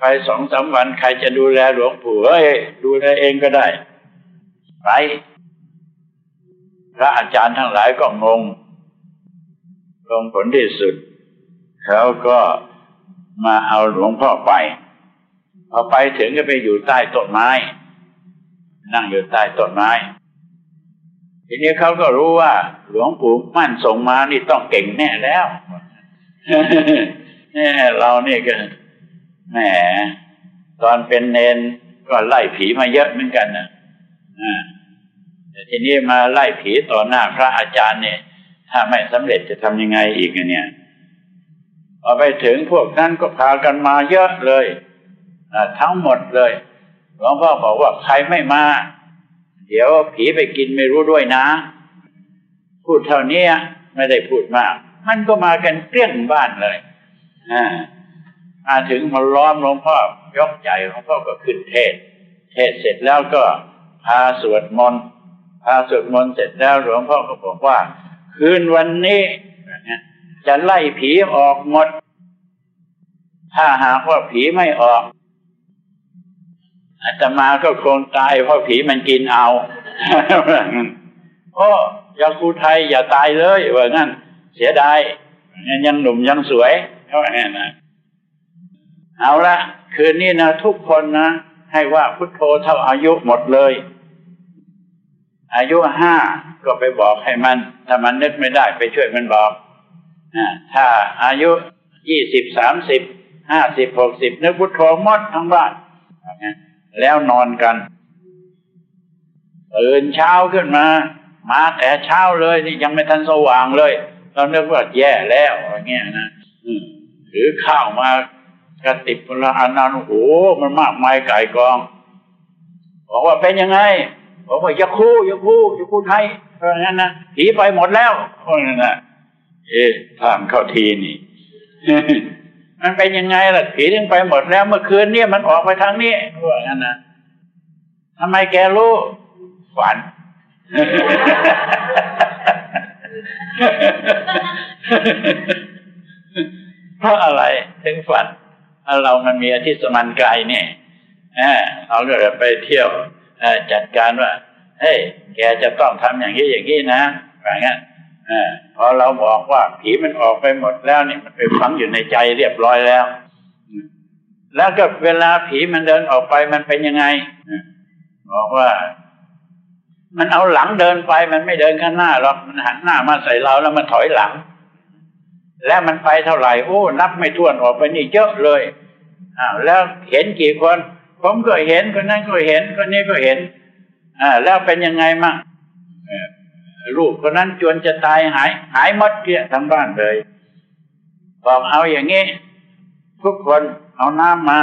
ไปสองสามวันใครจะดูแลหลวงปู่เฮ้ยดูแลเองก็ได้ไปพระอาจารย์ทั้งหลายก็งง ลงผลที่สุด เขาก็มาเอาหลวงพ่อไป พอไปถึงก็ไปอยู่ใต้ต้นไม้ นั่งอยู่ใต้ต้นไม้ ทีนี้เขาก็รู้ว่า หลวงปู่มั่นส่งมานี่ต้องเก่งแน่แล้วแน่เราเนี่ก็แหมตอนเป็นเนนก็ไล่ผีมาเยอะเหมือนกันนะแต่ทีนี้มาไล่ผีต่อหน้าพระอาจารย์เนี่ย ถ้าไม่สำเร็จจะทำยังไงอีกเนี่ยพอไปถึงพวกนั้นก็พากันมาเยอะเลยทั้งหมดเลยหลวงพ่อบอกว่าใครไม่มา เดี๋ยวผีไปกินไม่รู้ด้วยนะ พูดเท่านี้ไม่ได้พูดมาก มันก็มากันเกลี้ยงบ้านเลยมาถึงมาล้อมหลวงพ่อยกใจหลวงพ่อก็ขึ้นเทศ เทศเสร็จแล้วก็พาสวดมนต์พาสวดมนต์เสร็จแล้วหลวงพ่อก็บอกว่า คืนวันนี้จะไล่ผีออกหมด ถ้าหากว่าผีไม่ออก อาตมาก็คงตายเพราะผีมันกินเอาโอ้ยาคูไทยอย่าตายเลยว่างั้น เสียดายยังหนุ่มยังสวยเขาว่างั้นนะเอาละคืนนี้นะทุกคนนะให้ว่าพุทโธเท่าอายุหมดเลย อายุห้าก็ไปบอกให้มัน ถ้ามันนึกไม่ได้ไปช่วยมันบอกถ้าอายุยี่สิบสามสิบห้าสิบหกสิบนึกพุทโธหมดทั้งบ้าน แล้วนอนกันตื่นเช้าขึ้นมา มาแต่เช้าเลยนี่ยังไม่ทันสว่างเลยเราเนึกว่าแย่แล้วอย่างเงี้ยนะถือข้าวมากระติบละอันนั้นโอ้โหมันมากมายไก่กอง บอกว่าเป็นยังไงบอกว่าอย่าคู่อย่าคู่อย่าคู่ไทยเพราะงั้นนะผีไปหมดแล้วเพราะงั้นนะเอ๊ะทางเข้าทีนี่ มันเป็นยังไงล่ะผีถึงไปหมดแล้ว เมื่อคืนเนี่ยมันออกไปทางนี้ว่างั้นนะทำไมแกรู้ฝันเพราะอะไรถึงฝันเรามันมีอธิสมันกายเนี่ยเราก็ไปเที่ยวจัดการว่าเฮ้ยแกจะต้องทำอย่างนี้อย่างนี้นะแบบนั้น พอเราบอกว่าผีมันออกไปหมดแล้วเนี่ยมันไปฝังอยู่ในใจเรียบร้อยแล้ว แล้วก็เวลาผีมันเดินออกไปมันเป็นยังไงบอกว่า มันเอาหลังเดินไปมันไม่เดินข้างหน้าหรอกมันหันหน้ามาใส่เราแล้วมันถอยหลัง แล้วมันไปเท่าไหร่โอ้ นับไม่ถ้วนออกไปนี่เยอะเลยอ้าวแล้วเห็นกี่คน ผมก็เห็นคนนั้นก็เห็นคนนี้ก็เห็นอ่าแล้วเป็นยังไงมั่ง ลูกคนนั้นจวนจะตายหาย หายมดเกลี้ยทั้งบ้านเลยบอกเอาอย่างนี้ ทุกคนเอาน้ำมา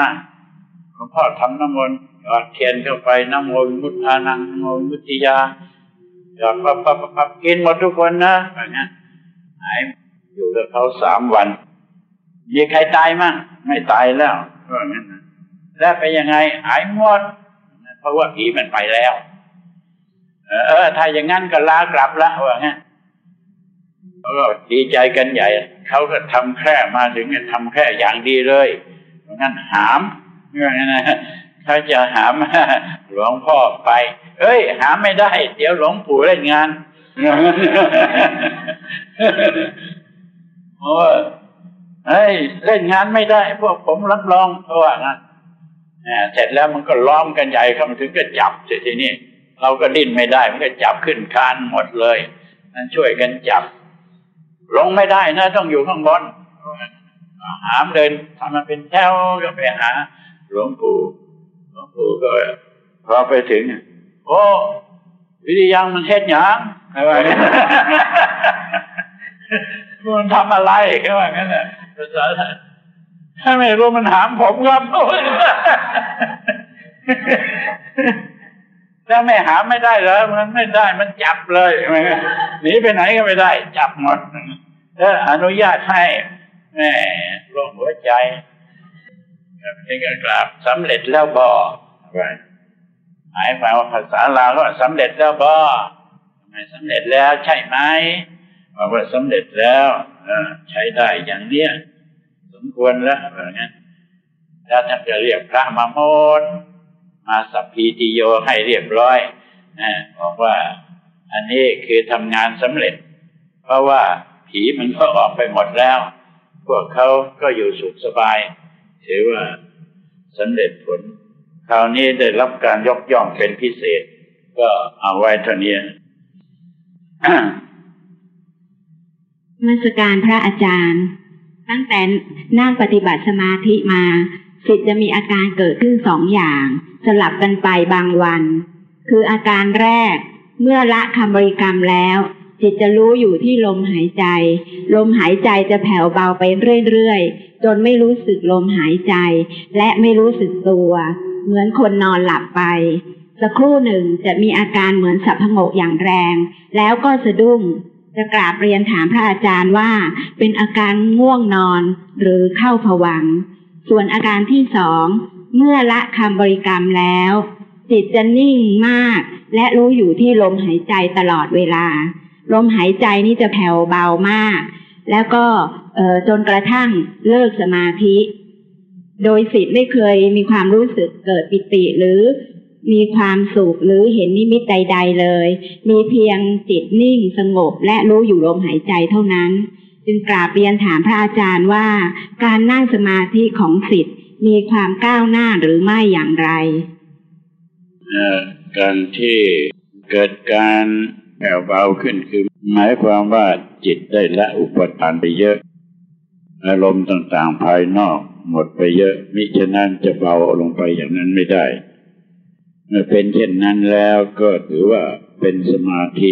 หลวงพ่อทำน้ำมนต์หยอดเทียนเข้าไปน้ำมนต์มุทานังน้ำมนต์มุติยาหยอดปับปับปับกินหมดทุกคนนะแบบนี้หายอยู่กับเขาสามวัน มีใครตายมั้งไม่ตายแล้วก็งั้นแล้วไปยังไงหายหมดเพราะว่าผีมันไปแล้ว เออถ้าอย่างนั้นก็ลากลับละว่างั้นเขาก็ดีใจกันใหญ่ เขาก็ทำแค่มาถึงจะทำแค่อย่างดีเลยงั้นหามว่างั้นนะถ้าจะหามหลวงพ่อไป เอ้ย หามไม่ได้ เดี๋ยวหลวงปู่เล่นงานโอ้เฮ้ยเล่นงานไม่ได้ พวกผมรับรองเพราะว่าเสร็จแล้วมันก็ล้อมกันใหญ่เข้ามาถึงก็จับเสร็จทีนี้ เราก็ดิ้นไม่ได้ มันก็จับขึ้นคานหมดเลยนั่นช่วยกันจับ ลงไม่ได้นะ ต้องอยู่ข้างบนหามเดินทำมันเป็นแถวก็ไปหา หลวงปู่หลวงปู่ก็พอไปถึง โอ้วิริยังมันเฮ็ดหยังอะไรมันทำอะไรก็ว่างั้นแหละภาษาไทยถ้าไม่รู้มันถามผมครับ ถ้าไม่หาไม่ได้แล้ว มันไม่ได้มันจับเลยหนีไปไหนก็ไม่ได้จับหมดแล้วอนุญาตให้แม่ลงหัวใจนี่ก็กราบสำเร็จแล้วบอหมายความว่าภาษาลาวก็สำเร็จแล้วบอไมสำเร็จแล้วใช่ไหมบอกว่าสำเร็จแล้วใช้ได้อย่างเนี้ยสมควรแล้วแบบนี้แล้วท่านจะเรียกพระมาโมด มาสัพพีติโยให้เรียบร้อยนะบอกว่า อันนี้คือทำงานสำเร็จ เพราะว่าผีมันก็ออกไปหมดแล้ว พวกเขาก็อยู่สุขสบาย ถือว่าสำเร็จผล คราวนี้ได้รับการยกย่องเป็นพิเศษ ก็เอาไว้เท่านี้มาสการพระอาจารย์ ตั้งแต่นั่งปฏิบัติสมาธิมาสิทธิ์จะมีอาการเกิดขึ้นสองอย่าง สลับกันไปบางวัน คืออาการแรก เมื่อละคำบริกรรมแล้ว จิตจะรู้อยู่ที่ลมหายใจ ลมหายใจจะแผ่วเบาไปเรื่อยๆ จนไม่รู้สึกลมหายใจ และไม่รู้สึกตัว เหมือนคนนอนหลับไป สักครู่หนึ่งจะมีอาการเหมือนสับพงกอย่างแรง แล้วก็สะดุ้งจะกราบเรียนถามพระอาจารย์ว่าเป็นอาการง่วงนอนหรือเข้าผวัง ส่วนอาการที่สอง เมื่อละคำบริกรรมแล้ว จิตจะนิ่งมาก และรู้อยู่ที่ลมหายใจตลอดเวลา ลมหายใจนี่จะแผ่วเบามาก แล้วก็จนกระทั่งเลิกสมาธิ โดยสิทธิ์ไม่เคยมีความรู้สึกเกิดปิติหรือมีความสุขหรือเห็นนิมิตใด ๆเลย มีเพียงจิตนิ่งสงบและรู้อยู่ลมหายใจเท่านั้น จึงกราบเรียนถามพระอาจารย์ว่า การนั่งสมาธิของสิทธิ์ มีความก้าวหน้าหรือไม่อย่างไร การที่เกิดการแผ่วเบาขึ้นคือ หมายความว่าจิตได้ละอุปทานไปเยอะ อารมณ์ต่างๆภายนอกหมดไปเยอะ มิฉะนั้นจะเบาลงไปอย่างนั้นไม่ได้ เมื่อเป็นเช่นนั้นแล้วก็ถือว่าเป็นสมาธิ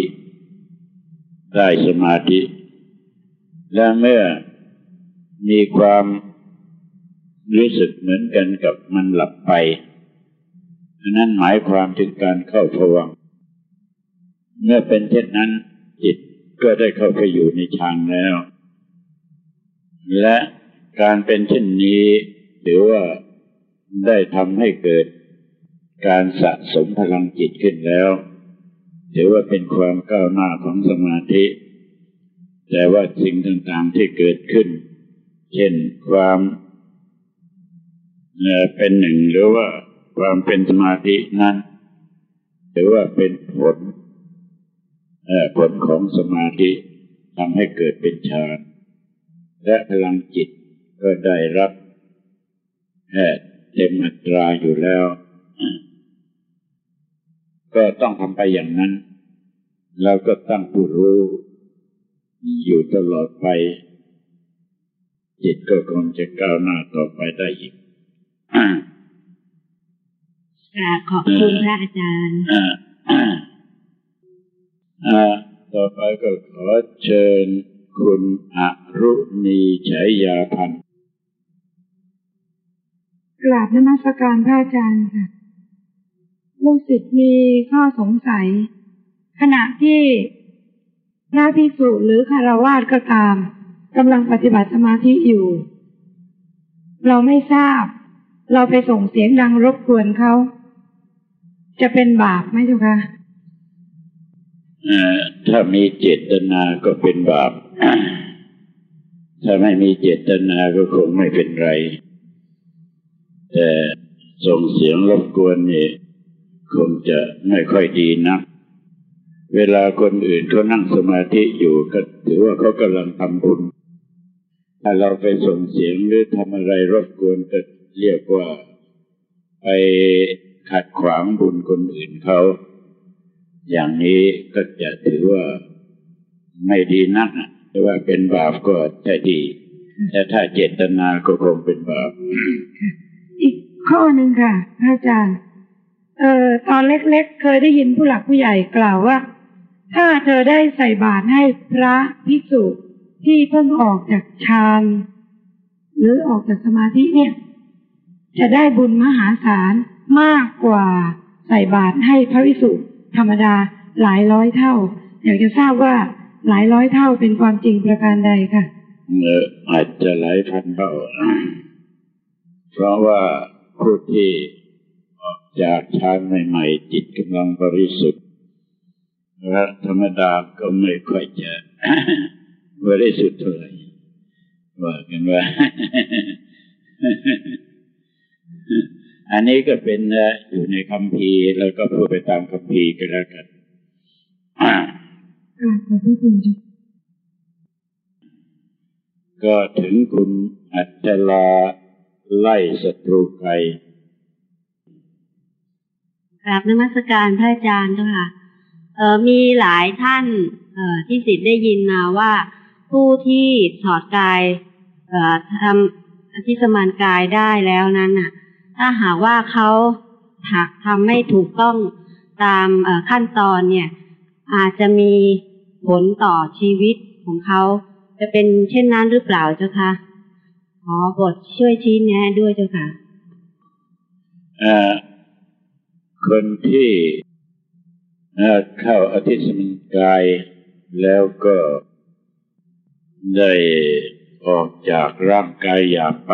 ได้สมาธิ และเมื่อมีความ รู้สึกเหมือนกันกับมันหลับไป นั้นหมายความถึงการเข้าผวังเมื่อเป็นเช่นนั้น จิตก็ได้เข้าไปอยู่ในฌานแล้ว และการเป็นเช่นนี้ถือว่าได้ทำให้เกิด การสะสมพลังจิตขึ้นแล้วถือว่าเป็นความก้าวหน้าของสมาธิ แต่ว่าสิ่งต่างๆที่เกิดขึ้น เช่นความ เป็นหนึ่งหรือว่าความเป็นสมาธินั้นถือว่าเป็นผลผลของสมาธิทำให้เกิดเป็นฌานและพลังจิตก็ได้รับเต็มอัตราอยู่แล้ว ก็ต้องทำไปอย่างนั้น แล้วก็ตั้งผู้รู้อยู่ตลอดไป จิตก็คงจะก้าวหน้าต่อไปได้อีก ขอบคุณพระอาจารย์ต่อไปก็ขอเชิญคุณอรุณีชัยยาพันธ์กราบนมัสการพระอาจารย์ค่ะลูกศิษย์มีข้อสงสัย ขณะที่พระภิกษุหรือคารวาสก็ตามกำลังปฏิบัติสมาธิอยู่ เราไม่ทราบ เราไปส่งเสียงดังรบกวนเขาจะเป็นบาปไหมเจ้าคะถ้ามีเจตนาก็เป็นบาป ถ้าไม่มีเจตนาก็คงไม่เป็นไร แต่ส่งเสียงรบกวนนี่คงจะไม่ค่อยดีนัก เวลาคนอื่นเขานั่งสมาธิอยู่ก็ถือว่าเขากำลังทำบุญ ถ้าเราไปส่งเสียงหรือทำอะไรรบกวนก็ เรียกว่าไปขัดขวางบุญคนอื่นเขา อย่างนี้ก็จะถือว่าไม่ดีนักนะแต่ว่าเป็นบาปก็จะดีแต่ถ้าเจตนาก็คงเป็นบาปอีกข้อหนึ่งค่ะพระอาจารย์ เอ่อตอนเล็กๆ เคยได้ยินผู้หลักผู้ใหญ่กล่าวว่า ถ้าเธอได้ใส่บาตรให้พระภิกษุที่เพิ่งออกจากฌานหรือออกจากสมาธิเนี่ย จะได้บุญมหาศาลมากกว่าใส่บาตรให้พระภิกษุธรรมดาหลายร้อยเท่า อยากจะทราบว่าหลายร้อยเท่าเป็นความจริงประการใดค่ะเอออาจจะหลายพันเท่าเพราะว่าผู้ที่ออกจากฌานใหม่ๆจิตกำลังบริสุทธิ์และธรรมดาก็ไม่ค่อยจะบริสุทธิ์เท่าไหร่ว่ากันว่า อันนี้ก็เป็นเอ่ออยู่ในคำพีร์แล้วก็พูดไปตามคำพีร์ก็แล้วกันกราบขอบพระคุณจ้ะก็ถึงคุณอัจลาไล่ศัตรูไกลกราบนมัสการพระอาจารย์เจ้าค่ะเอ่อมีหลายท่านเอ่อที่สิทธิ์ได้ยินมาว่า ผู้ที่ถอดกายเอ่อทำอธิสมานกายได้แล้วนั้นน่ะ ถ้าหากว่าเขาหากทำไม่ถูกต้องตามขั้นตอนเนี่ย อาจจะมีผลต่อชีวิตของเขาจะเป็นเช่นนั้นหรือเปล่าเจ้าค่ะขอบทช่วยชี้แนะด้วยเจ้าค่ะเอ่อคนที่เข้าอธิสมนกายแล้วก็ได้ออกจากร่างกายหยาบไป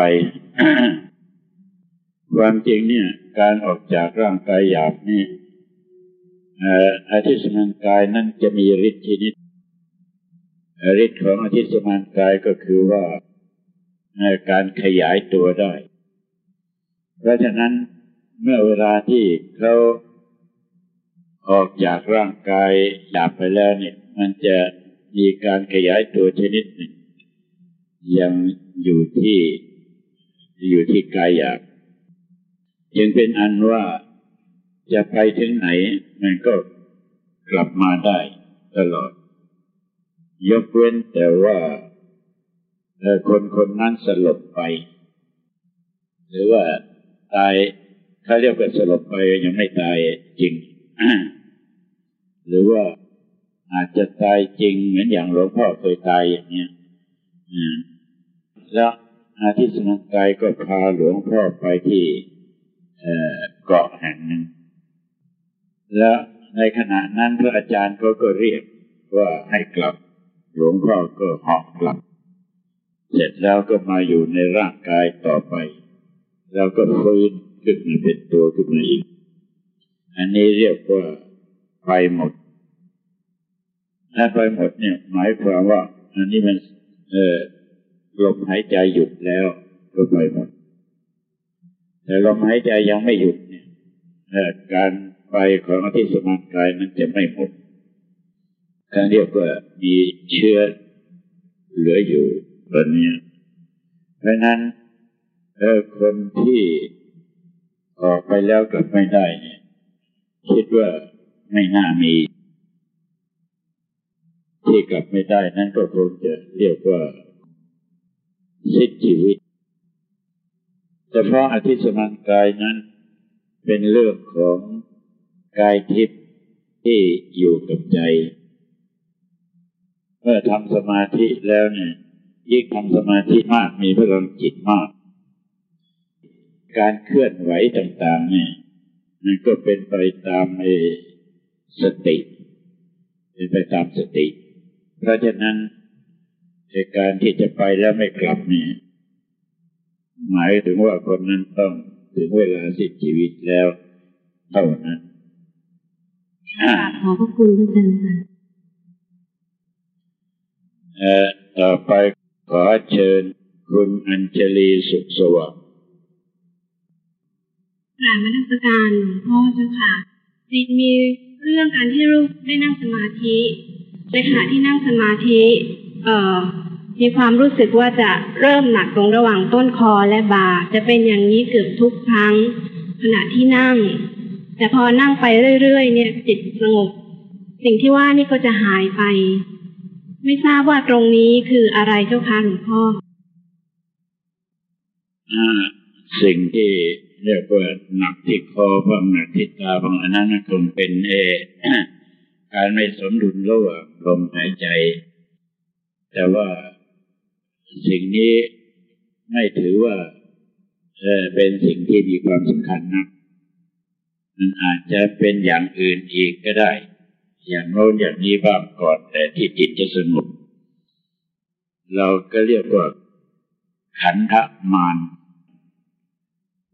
ความจริงเนี่ย การออกจากร่างกายหยาบนี่อ่ออธิสมานกายนั้นจะมีฤทธิ์ชนิดฤทธิ์ของอธิสมานกายก็คือว่าการขยายตัวได้ เพราะฉะนั้นเมื่อเวลาที่เขาออกจากร่างกายหยาบไปแล้วเนี่ยมันจะมีการขยายตัวชนิดหนึ่งยังอยู่ที่อยู่ที่กายหยาบ จึงเป็นอันว่าจะไปถึงไหน มันก็กลับมาได้ตลอด ยกเว้นแต่ว่าคนคนนั้นสลบไป หรือว่าตายเขาเรียกว่าสลบไปยังไม่ตายจริง หรือว่าอาจจะตายจริงเหมือนอย่างหลวงพ่อเคยตายอย่างเนี้ยแล้วอาทิตย์สมังกายก็พาหลวงพ่อไปที่ เกาะแห่งหนึ่งแล้วในขณะนั้นพระอาจารย์ก็ก็เรียกว่าให้กลับ หลวงพ่อก็หาะกลับ เสร็จแล้วก็มาอยู่ในร่างกายต่อไป แล้วก็ฟื้นขึ้นมาเป็นตัวขึ้นมาอีก อันนี้เรียกว่าไปหมดถ้าไปหมดเนี่ยหมายความว่า อันนี้มัน เออลมหายใจหยุดแล้วก็ไปหมด แต่ลมหายใจยังไม่หยุดเนี่ยการไปของอธิสมานกายนั้นจะไม่หมดการเรียกว่ามีเชื้อเหลืออยู่ตอนนี้ เพราะนั้นเออคนที่ออกไปแล้วกลับไม่ได้เนี่ย คิดว่าไม่น่ามี ที่กลับไม่ได้นั่นก็คงจะเรียกว่าสิ้นชีวิต แต่เพาะอธิสมานกายนั้น เป็นเรื่องของกายทิพย์ที่อยู่กับใจ เมื่อทำสมาธิแล้วเนี่ย ยิ่งทำสมาธิมากมีพลังจิตมาก การเคลื่อนไหวต่าง ๆ เนี่ยมันก็เป็นไปตามไอสติ เป็นไปตามสติ เพราะฉะนั้นในการที่จะไปแล้วไม่กลับเนี่ย หมายถึงว่าคนนั้นต้องถึงเวลาสิ้นชีวิตแล้วเท่านั้นกราบขอบพระคุณพระอาจารย์ค่ะเอ่อต่อไปขอเชิญคุณอัญชลีสุขสวัสดิ์กราบมาทการหลวงพ่อเจ้าค่ะจิตมีเรื่องการที่ลูกได้นั่งสมาธิในขณะที่นั่งสมาธิ เอ่อ มีความรู้สึกว่าจะเริ่มหนักตรงระหว่างต้นคอและบ่า จะเป็นอย่างนี้เกือบทุกครั้ง ขณะที่นั่ง แต่พอนั่งไปเรื่อยๆเนี่ย จิตสงบ สิ่งที่ว่านี่ก็จะหายไป ไม่ทราบว่าตรงนี้คืออะไรเจ้าค่ะหลวงพ่ออสิ่งที่เรียกว่าหนักที่คอบ้างหนักที่ตาบางอันนั้นคงเป็นเอการไม่สมดุลระหว่างลมหายใจ แต่ว่า สิ่งนี้ไม่ถือว่าเออเป็นสิ่งที่มีความสำคัญนักมันอาจจะเป็นอย่างอื่นอีกก็ได้ อย่างโน้นอย่างนี้บ้างก่อน แต่ที่จิตจะสงบเราก็เรียกว่าขันธมาร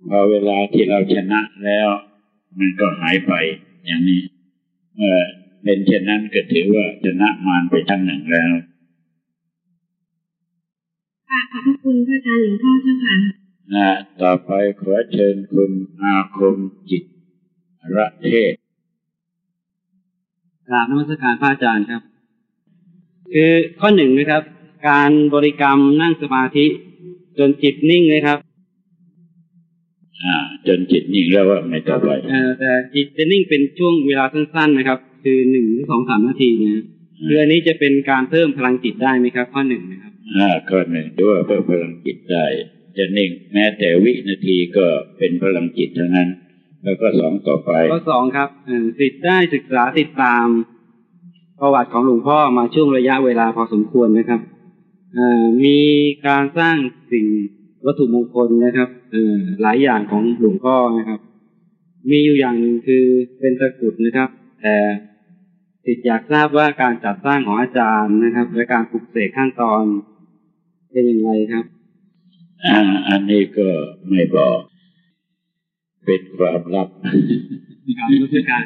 พอเวลาที่เราชนะแล้ว มันก็หายไปอย่างนี้เมื่อเป็นเช่นนั้นก็ถือว่าชนะมารไปทั้งหนึ่งแล้ว ค่ะขอบพระคุณพระอาจารย์หลวงพ่อเจ้าค่ะนะต่อไปขอเชิญคุณอาคมจิตระเทศกราบนมัสการพระอาจารย์ครับ คือข้อหนึ่งนะครับ การบริกรรมนั่งสมาธิ จนจิตนิ่งเลยครับ อ่า จนจิตนิ่งแล้วว่าไม่ต่อไปเอ่อแต่จิตจะนิ่งเป็นช่วงเวลาสั้นๆนะครับ คือหนึ่งหรือสองสามนาทีนะคื ออันนี้จะเป็นการเพิ่มพลังจิตได้ไหมครับ ข้อหนึ่งนะครับอ่าข้อหนึ่งด้วยเพิ่มพลังจิตได้จะนิ่งแม้แต่วินาทีก็เป็นพลังจิตเท่านั้น แล้วก็สองต่อไปข้อสองครับเอ่อสิทธิ์ได้ศึกษาติดตาม ประวัติของหลวงพ่อมาช่วงระยะเวลาพอสมควรนะครับเอ่อมีการสร้างสิ่งวัตถุมงคลนะครับเอ่อหลายอย่างของหลวงพ่อนะครับ มีอยู่อย่างหนึ่งคือเป็นตะกรุดนะครับ แต่ ติดอยากทราบว่าการจัดสร้างของอาจารย์นะครับ และการปลุกเสกขั้นตอนเป็นอย่างไรครับออันนี้ก็ไม่บอก เป็นความลับการรู้สึกการ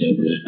จบเลย